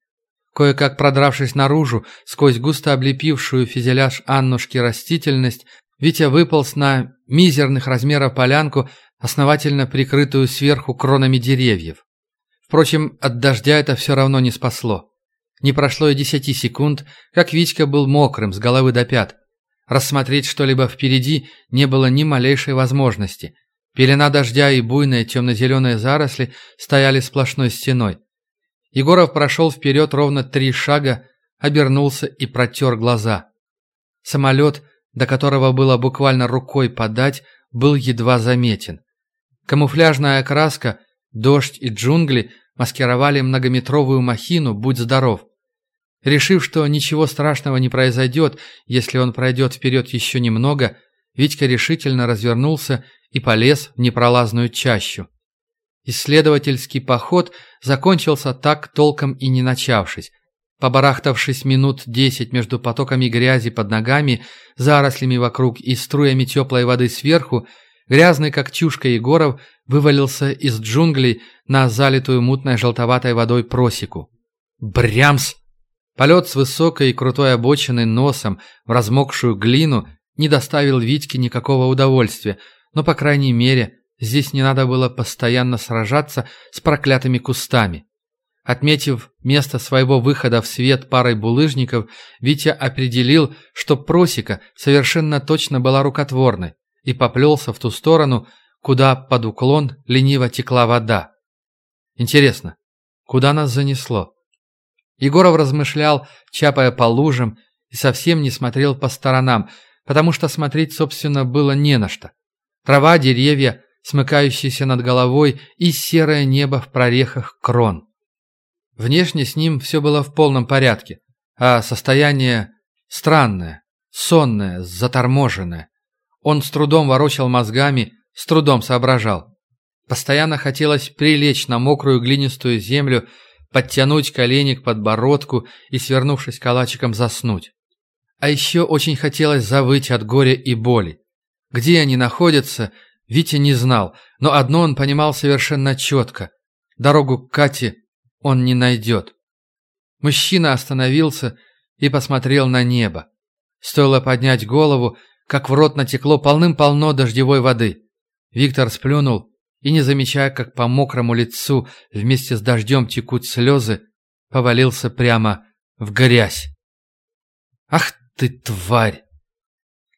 Кое-как продравшись наружу, сквозь густо облепившую фюзеляж Аннушки растительность, Витя выполз на мизерных размеров полянку, основательно прикрытую сверху кронами деревьев. Впрочем, от дождя это все равно не спасло. Не прошло и десяти секунд, как Витька был мокрым с головы до пят. Рассмотреть что-либо впереди не было ни малейшей возможности. Пелена дождя и буйные темно-зеленые заросли стояли сплошной стеной. Егоров прошел вперед ровно три шага, обернулся и протер глаза. Самолет, до которого было буквально рукой подать, был едва заметен. Камуфляжная окраска, дождь и джунгли маскировали многометровую махину «Будь здоров». Решив, что ничего страшного не произойдет, если он пройдет вперед еще немного, Витька решительно развернулся и полез в непролазную чащу. Исследовательский поход закончился так толком и не начавшись. Побарахтавшись минут десять между потоками грязи под ногами, зарослями вокруг и струями теплой воды сверху, грязный как чушка Егоров вывалился из джунглей на залитую мутной желтоватой водой просеку. Брямс! Полет с высокой и крутой обочины носом в размокшую глину не доставил Витьке никакого удовольствия, но, по крайней мере, здесь не надо было постоянно сражаться с проклятыми кустами. Отметив место своего выхода в свет парой булыжников, Витя определил, что просека совершенно точно была рукотворной, и поплелся в ту сторону, куда под уклон лениво текла вода. Интересно, куда нас занесло? Егоров размышлял, чапая по лужам, и совсем не смотрел по сторонам, потому что смотреть, собственно, было не на что. Трава, деревья, смыкающиеся над головой и серое небо в прорехах крон. Внешне с ним все было в полном порядке, а состояние странное, сонное, заторможенное. Он с трудом ворочал мозгами, с трудом соображал. Постоянно хотелось прилечь на мокрую глинистую землю, подтянуть колени к подбородку и, свернувшись калачиком, заснуть. А еще очень хотелось завыть от горя и боли. Где они находятся, Витя не знал, но одно он понимал совершенно четко. Дорогу к Кате он не найдет. Мужчина остановился и посмотрел на небо. Стоило поднять голову, как в рот натекло полным-полно дождевой воды. Виктор сплюнул и, не замечая, как по мокрому лицу вместе с дождем текут слезы, повалился прямо в грязь. «Ах ты, тварь!»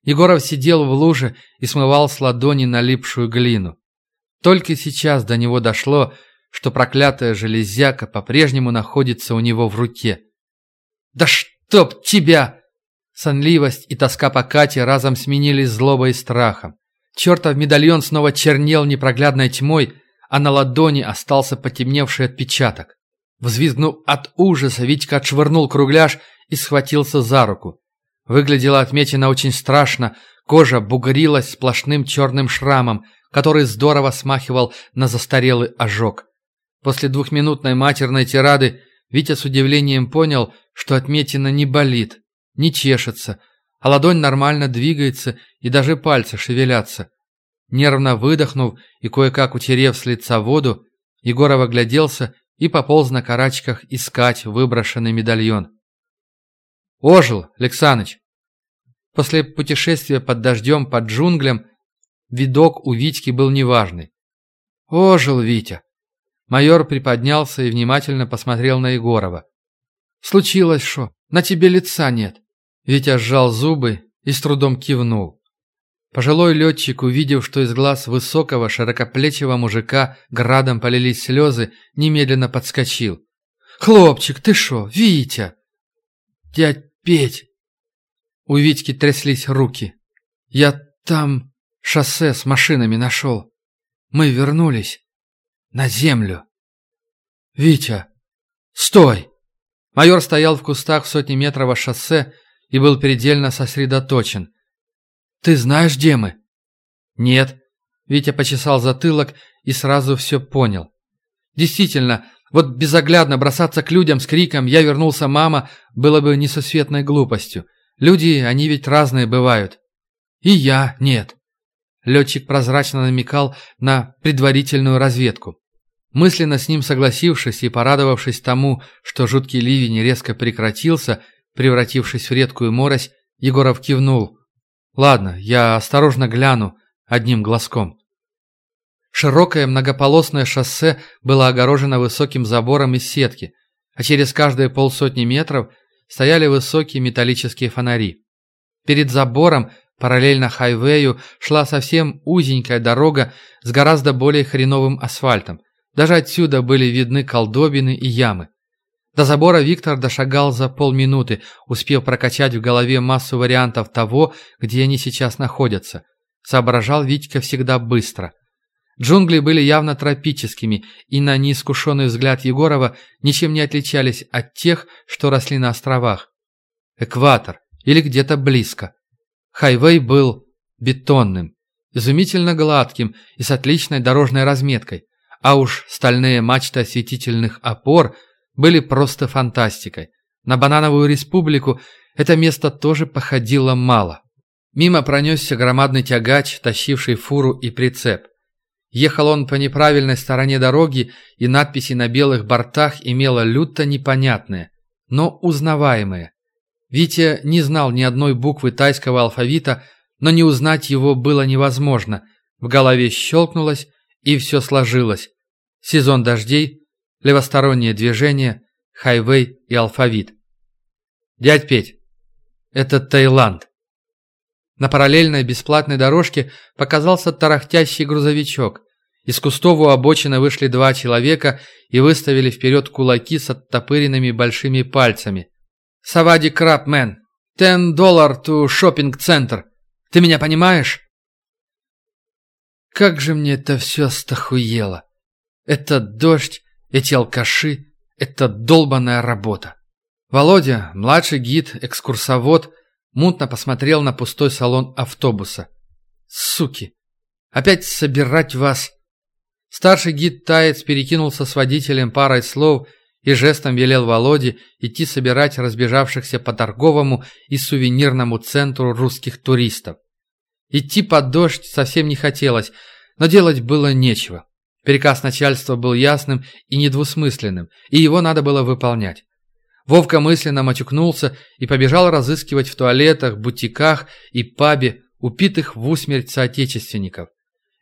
Егоров сидел в луже и смывал с ладони налипшую глину. Только сейчас до него дошло, что проклятая железяка по-прежнему находится у него в руке. «Да чтоб тебя!» Сонливость и тоска по Кате разом сменились злобой и страхом. Чертов медальон снова чернел непроглядной тьмой, а на ладони остался потемневший отпечаток. Взвизгнув от ужаса, Витька отшвырнул кругляш и схватился за руку. Выглядела отметина очень страшно, кожа бугрилась сплошным черным шрамом, который здорово смахивал на застарелый ожог. После двухминутной матерной тирады Витя с удивлением понял, что отметина не болит, не чешется, а ладонь нормально двигается и даже пальцы шевелятся. Нервно выдохнув и кое-как утерев с лица воду, Егоров огляделся и пополз на карачках искать выброшенный медальон. «Ожил, Александрович!» После путешествия под дождем, под джунглям, видок у Витьки был неважный. «Ожил, Витя!» Майор приподнялся и внимательно посмотрел на Егорова. «Случилось что? На тебе лица нет!» Витя сжал зубы и с трудом кивнул. Пожилой летчик, увидев, что из глаз высокого, широкоплечего мужика градом полились слезы, немедленно подскочил. «Хлопчик, ты шо, Витя?» «Дядь Петь!» У Витьки тряслись руки. «Я там шоссе с машинами нашел. Мы вернулись на землю». «Витя, стой!» Майор стоял в кустах в сотни метров от шоссе и был предельно сосредоточен. «Ты знаешь, где мы?» «Нет». Витя почесал затылок и сразу все понял. Действительно, вот безоглядно бросаться к людям с криком «Я вернулся, мама!» было бы несусветной глупостью. Люди, они ведь разные бывают. И я нет. Летчик прозрачно намекал на предварительную разведку. Мысленно с ним согласившись и порадовавшись тому, что жуткий ливень резко прекратился, превратившись в редкую морось, Егоров кивнул. «Ладно, я осторожно гляну одним глазком». Широкое многополосное шоссе было огорожено высоким забором из сетки, а через каждые полсотни метров стояли высокие металлические фонари. Перед забором, параллельно хайвею, шла совсем узенькая дорога с гораздо более хреновым асфальтом. Даже отсюда были видны колдобины и ямы. До забора Виктор дошагал за полминуты, успев прокачать в голове массу вариантов того, где они сейчас находятся. Соображал Витька всегда быстро. Джунгли были явно тропическими, и на неискушенный взгляд Егорова ничем не отличались от тех, что росли на островах. Экватор или где-то близко. Хайвей был бетонным, изумительно гладким и с отличной дорожной разметкой, а уж стальные мачты осветительных опор – были просто фантастикой. На Банановую республику это место тоже походило мало. Мимо пронесся громадный тягач, тащивший фуру и прицеп. Ехал он по неправильной стороне дороги, и надписи на белых бортах имело люто непонятные, но узнаваемые. Витя не знал ни одной буквы тайского алфавита, но не узнать его было невозможно. В голове щелкнулось, и все сложилось. Сезон дождей, левостороннее движение, хайвей и алфавит. «Дядь Петь, это Таиланд». На параллельной бесплатной дорожке показался тарахтящий грузовичок. Из кустов у обочины вышли два человека и выставили вперед кулаки с оттопыренными большими пальцами. «Савади краб, мэн! Ten доллар to шопинг-центр! Ты меня понимаешь?» Как же мне это все стохуело! Этот дождь, эти алкаши — это долбанная работа. Володя, младший гид, экскурсовод, мутно посмотрел на пустой салон автобуса. Суки! Опять собирать вас! Старший гид Таец перекинулся с водителем парой слов и жестом велел Володе идти собирать разбежавшихся по торговому и сувенирному центру русских туристов. Идти под дождь совсем не хотелось, но делать было нечего. Приказ начальства был ясным и недвусмысленным, и его надо было выполнять. Вовка мысленно матюкнулся и побежал разыскивать в туалетах, бутиках и пабе упитых в усмерть соотечественников.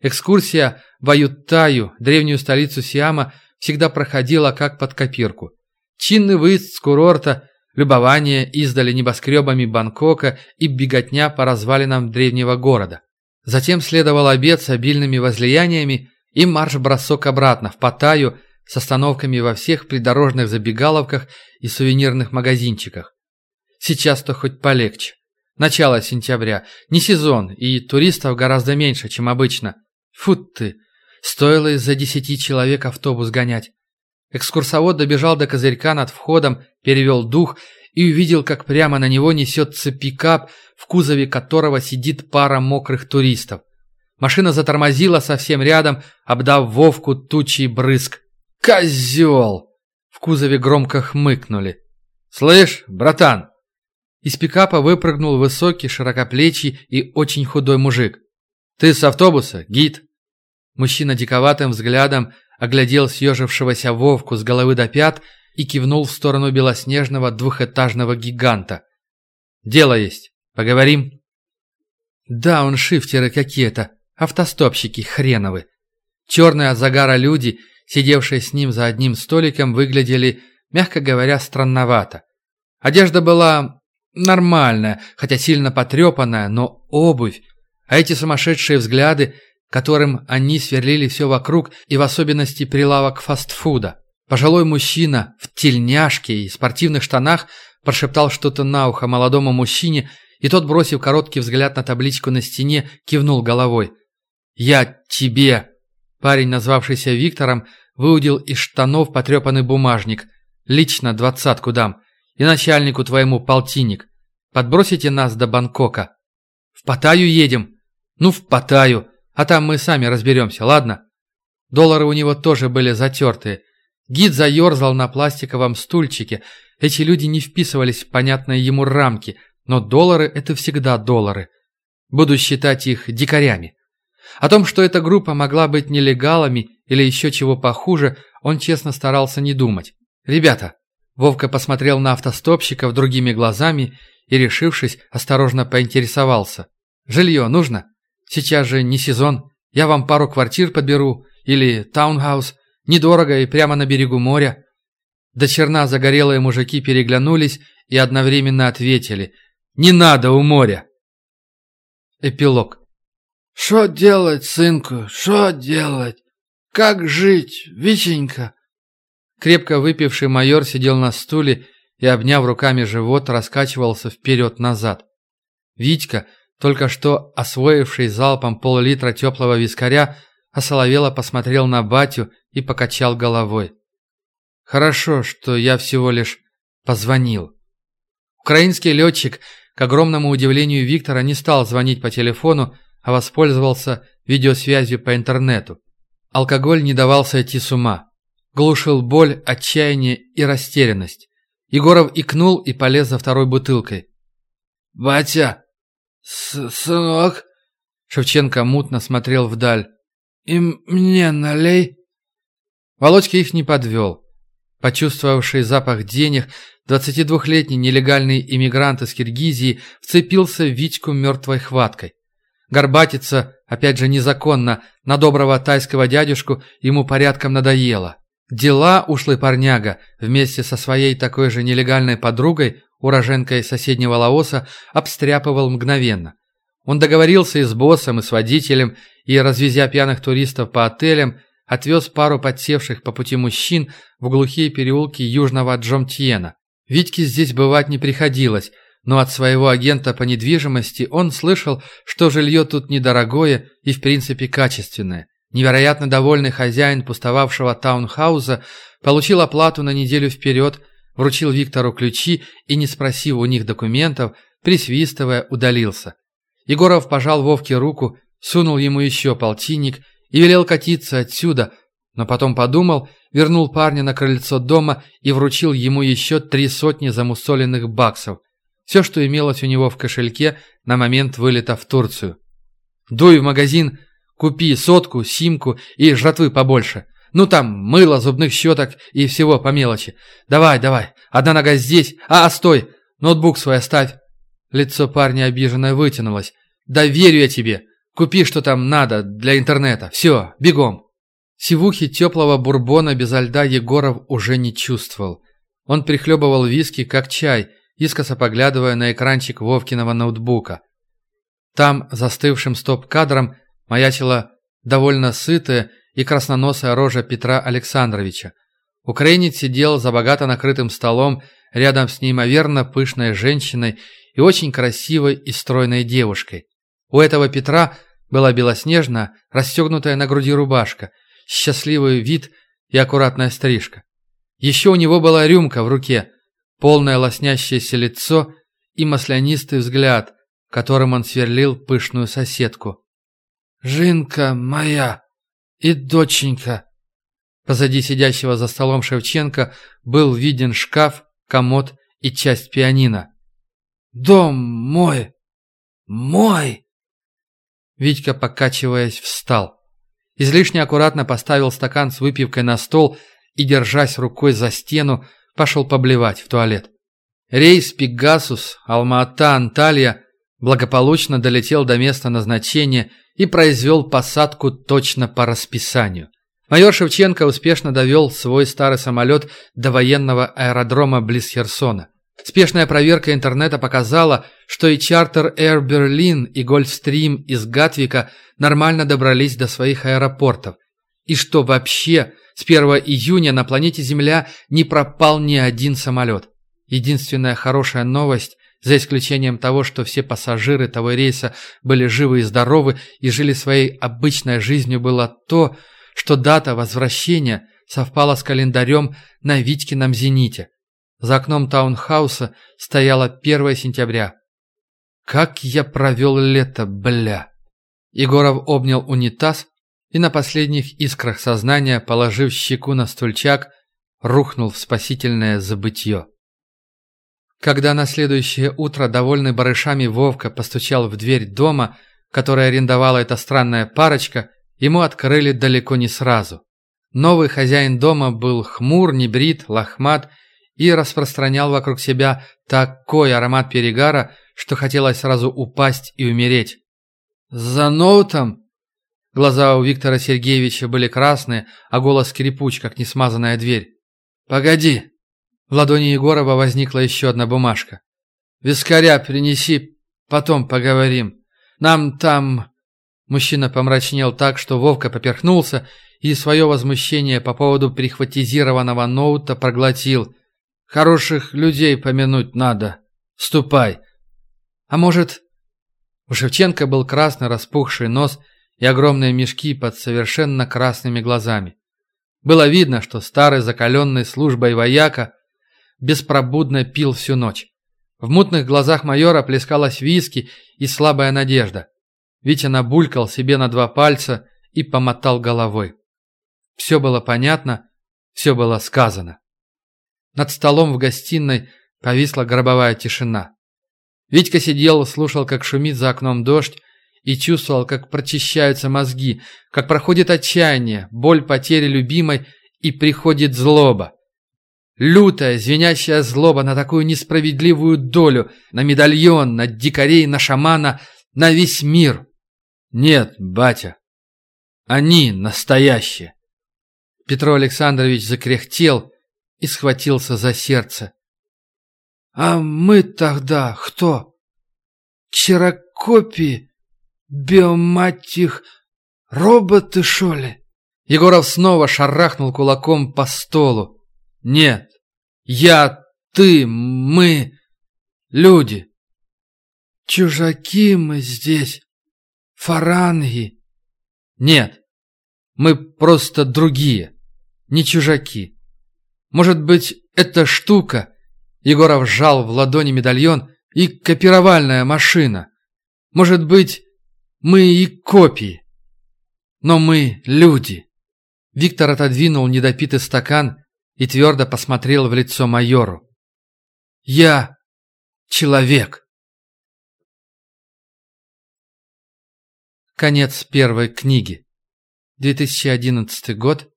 Экскурсия в Аютаю, древнюю столицу Сиама, всегда проходила как под копирку. Чинный выезд с курорта, любование издали небоскребами Бангкока и беготня по развалинам древнего города. Затем следовал обед с обильными возлияниями и марш-бросок обратно в Паттайю с остановками во всех придорожных забегаловках и сувенирных магазинчиках. Сейчас-то хоть полегче. Начало сентября, не сезон, и туристов гораздо меньше, чем обычно. Фу ты, стоило из-за десяти человек автобус гонять. Экскурсовод добежал до козырька над входом, перевел дух и увидел, как прямо на него несется пикап, в кузове которого сидит пара мокрых туристов. Машина затормозила совсем рядом, обдав Вовку тучей брызг. «Козел!» В кузове громко хмыкнули. «Слышь, братан!» Из пикапа выпрыгнул высокий, широкоплечий и очень худой мужик. «Ты с автобуса, гид?» Мужчина диковатым взглядом оглядел съежившегося Вовку с головы до пят и кивнул в сторону белоснежного двухэтажного гиганта. «Дело есть. Поговорим?» «Да, он шифтеры какие-то. Автостопщики хреновы». Черные от загара люди – сидевшие с ним за одним столиком, выглядели, мягко говоря, странновато. Одежда была нормальная, хотя сильно потрепанная, но обувь, а эти сумасшедшие взгляды, которым они сверлили все вокруг и в особенности прилавок фастфуда. Пожилой мужчина в тельняшке и спортивных штанах прошептал что-то на ухо молодому мужчине, и тот, бросив короткий взгляд на табличку на стене, кивнул головой. «Я тебе!» Парень, назвавшийся Виктором, выудил из штанов потрепанный бумажник. «Лично двадцатку дам. И начальнику твоему полтинник. Подбросите нас до Бангкока». «В Паттайю едем?» «Ну, в Паттайю. А там мы сами разберемся, ладно?» Доллары у него тоже были затертые. Гид заерзал на пластиковом стульчике. Эти люди не вписывались в понятные ему рамки, но доллары – это всегда доллары. Буду считать их дикарями. О том, что эта группа могла быть нелегалами или еще чего похуже, он честно старался не думать. «Ребята!» Вовка посмотрел на автостопщиков другими глазами и, решившись, осторожно поинтересовался. «Жилье нужно? Сейчас же не сезон. Я вам пару квартир подберу. Или таунхаус. Недорого и прямо на берегу моря». До черна загорелые мужики переглянулись и одновременно ответили «Не надо у моря!» Эпилог «Что делать, сынку, что делать? Как жить, Виченька?» Крепко выпивший майор сидел на стуле и, обняв руками живот, раскачивался вперед-назад. Витька, только что освоивший залпом пол-литра теплого вискаря, осоловело посмотрел на батю и покачал головой. «Хорошо, что я всего лишь позвонил». Украинский летчик, к огромному удивлению Виктора, не стал звонить по телефону, а воспользовался видеосвязью по интернету. Алкоголь не давал сойти с ума. Глушил боль, отчаяние и растерянность. Егоров икнул и полез за второй бутылкой. «Батя! С Сынок!» Шевченко мутно смотрел вдаль. «И мне налей!» Володька их не подвел. Почувствовавший запах денег, 22-летний нелегальный иммигрант из Киргизии вцепился в Витьку мертвой хваткой. Горбатиться, опять же незаконно, на доброго тайского дядюшку ему порядком надоело. Дела ушлый парняга вместе со своей такой же нелегальной подругой, уроженкой соседнего Лаоса, обстряпывал мгновенно. Он договорился и с боссом, и с водителем, и, развезя пьяных туристов по отелям, отвез пару подсевших по пути мужчин в глухие переулки южного Джомтьена. Витьке здесь бывать не приходилось, но от своего агента по недвижимости он слышал, что жилье тут недорогое и в принципе качественное. Невероятно довольный хозяин пустовавшего таунхауза получил оплату на неделю вперед, вручил Виктору ключи и, не спросив у них документов, присвистывая, удалился. Егоров пожал Вовке руку, сунул ему еще полтинник и велел катиться отсюда, но потом подумал, вернул парня на крыльцо дома и вручил ему еще три сотни замусоленных баксов – все, что имелось у него в кошельке на момент вылета в Турцию. «Дуй в магазин, Купи сотку, симку и жратвы побольше. Ну там, мыло, зубных щеток и всего по мелочи. Давай, давай. Одна нога здесь. А, стой. Ноутбук свой оставь. Лицо парня обиженно вытянулось. Да верю я тебе. Купи, что там надо для интернета. Все, бегом. Сивухи теплого бурбона без льда Егоров уже не чувствовал. Он прихлебывал виски, как чай, искоса поглядывая на экранчик Вовкиного ноутбука. Там, застывшим стоп-кадром, маячила довольно сытая и красноносая рожа Петра Александровича. Украинец сидел за богато накрытым столом рядом с неимоверно пышной женщиной и очень красивой и стройной девушкой. У этого Петра была белоснежная, расстегнутая на груди рубашка, счастливый вид и аккуратная стрижка. Еще у него была рюмка в руке, полное лоснящееся лицо и маслянистый взгляд, которым он сверлил пышную соседку. «Жинка моя и доченька!» Позади сидящего за столом Шевченко был виден шкаф, комод и часть пианино. «Дом мой! Мой!» Витька, покачиваясь, встал. Излишне аккуратно поставил стакан с выпивкой на стол и, держась рукой за стену, пошел поблевать в туалет. Рейс Пегасус, Алма-Ата, Анталья благополучно долетел до места назначения и произвел посадку точно по расписанию. Майор Шевченко успешно довел свой старый самолет до военного аэродрома близ Херсона. Спешная проверка интернета показала, что и чартер Air Berlin и Gulfstream из Гатвика нормально добрались до своих аэропортов. И что вообще с 1 июня на планете Земля не пропал ни один самолет. Единственная хорошая новость, за исключением того, что все пассажиры того рейса были живы и здоровы и жили своей обычной жизнью, было то, что дата возвращения совпала с календарем на Витькином «Зените». За окном таунхауса стояло 1 сентября. Как я провел лето, бля! Егоров обнял унитаз и на последних искрах сознания, положив щеку на стульчак, рухнул в спасительное забытье. Когда на следующее утро довольный барышами Вовка постучал в дверь дома, который арендовала эта странная парочка, ему открыли далеко не сразу. Новый хозяин дома был хмур, небрит, лохмат и распространял вокруг себя такой аромат перегара, что хотелось сразу упасть и умереть. «За ноутом?» Глаза у Виктора Сергеевича были красные, а голос скрипуч, как несмазанная дверь. «Погоди!» В ладони Егорова возникла еще одна бумажка. «Вискаря принеси, потом поговорим. Нам там...» Мужчина помрачнел так, что Вовка поперхнулся и свое возмущение по поводу прихватизированного ноута проглотил. Хороших людей помянуть надо. Ступай. А может... У Шевченко был красный распухший нос и огромные мешки под совершенно красными глазами. Было видно, что старый закаленный службой вояка беспробудно пил всю ночь. В мутных глазах майора плескалась виски и слабая надежда. Витя набулькал себе на два пальца и помотал головой. Все было понятно, все было сказано. Над столом в гостиной повисла гробовая тишина. Витька сидел, слушал, как шумит за окном дождь, и чувствовал, как прочищаются мозги, как проходит отчаяние, боль потери любимой, и приходит злоба. Лютая, звенящая злоба на такую несправедливую долю, на медальон, на дикарей, на шамана, на весь мир. Нет, батя, они настоящие. Петро Александрович закряхтел, и схватился за сердце. «А мы тогда кто? Ксерокопии? Биоматих? Роботы, что ли?» Егоров снова шарахнул кулаком по столу. «Нет, я, ты, мы, люди. Чужаки мы здесь, фаранги. Нет, мы просто другие, не чужаки. Может быть, эта штука...» Егоров сжал в ладони медальон и копировальная машина. Может быть, мы и копии. Но мы люди. Виктор отодвинул недопитый стакан и твердо посмотрел в лицо майору. Я человек. Конец первой книги. 2011 год.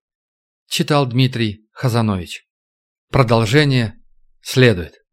Читал Дмитрий Хазанович. Продолжение следует.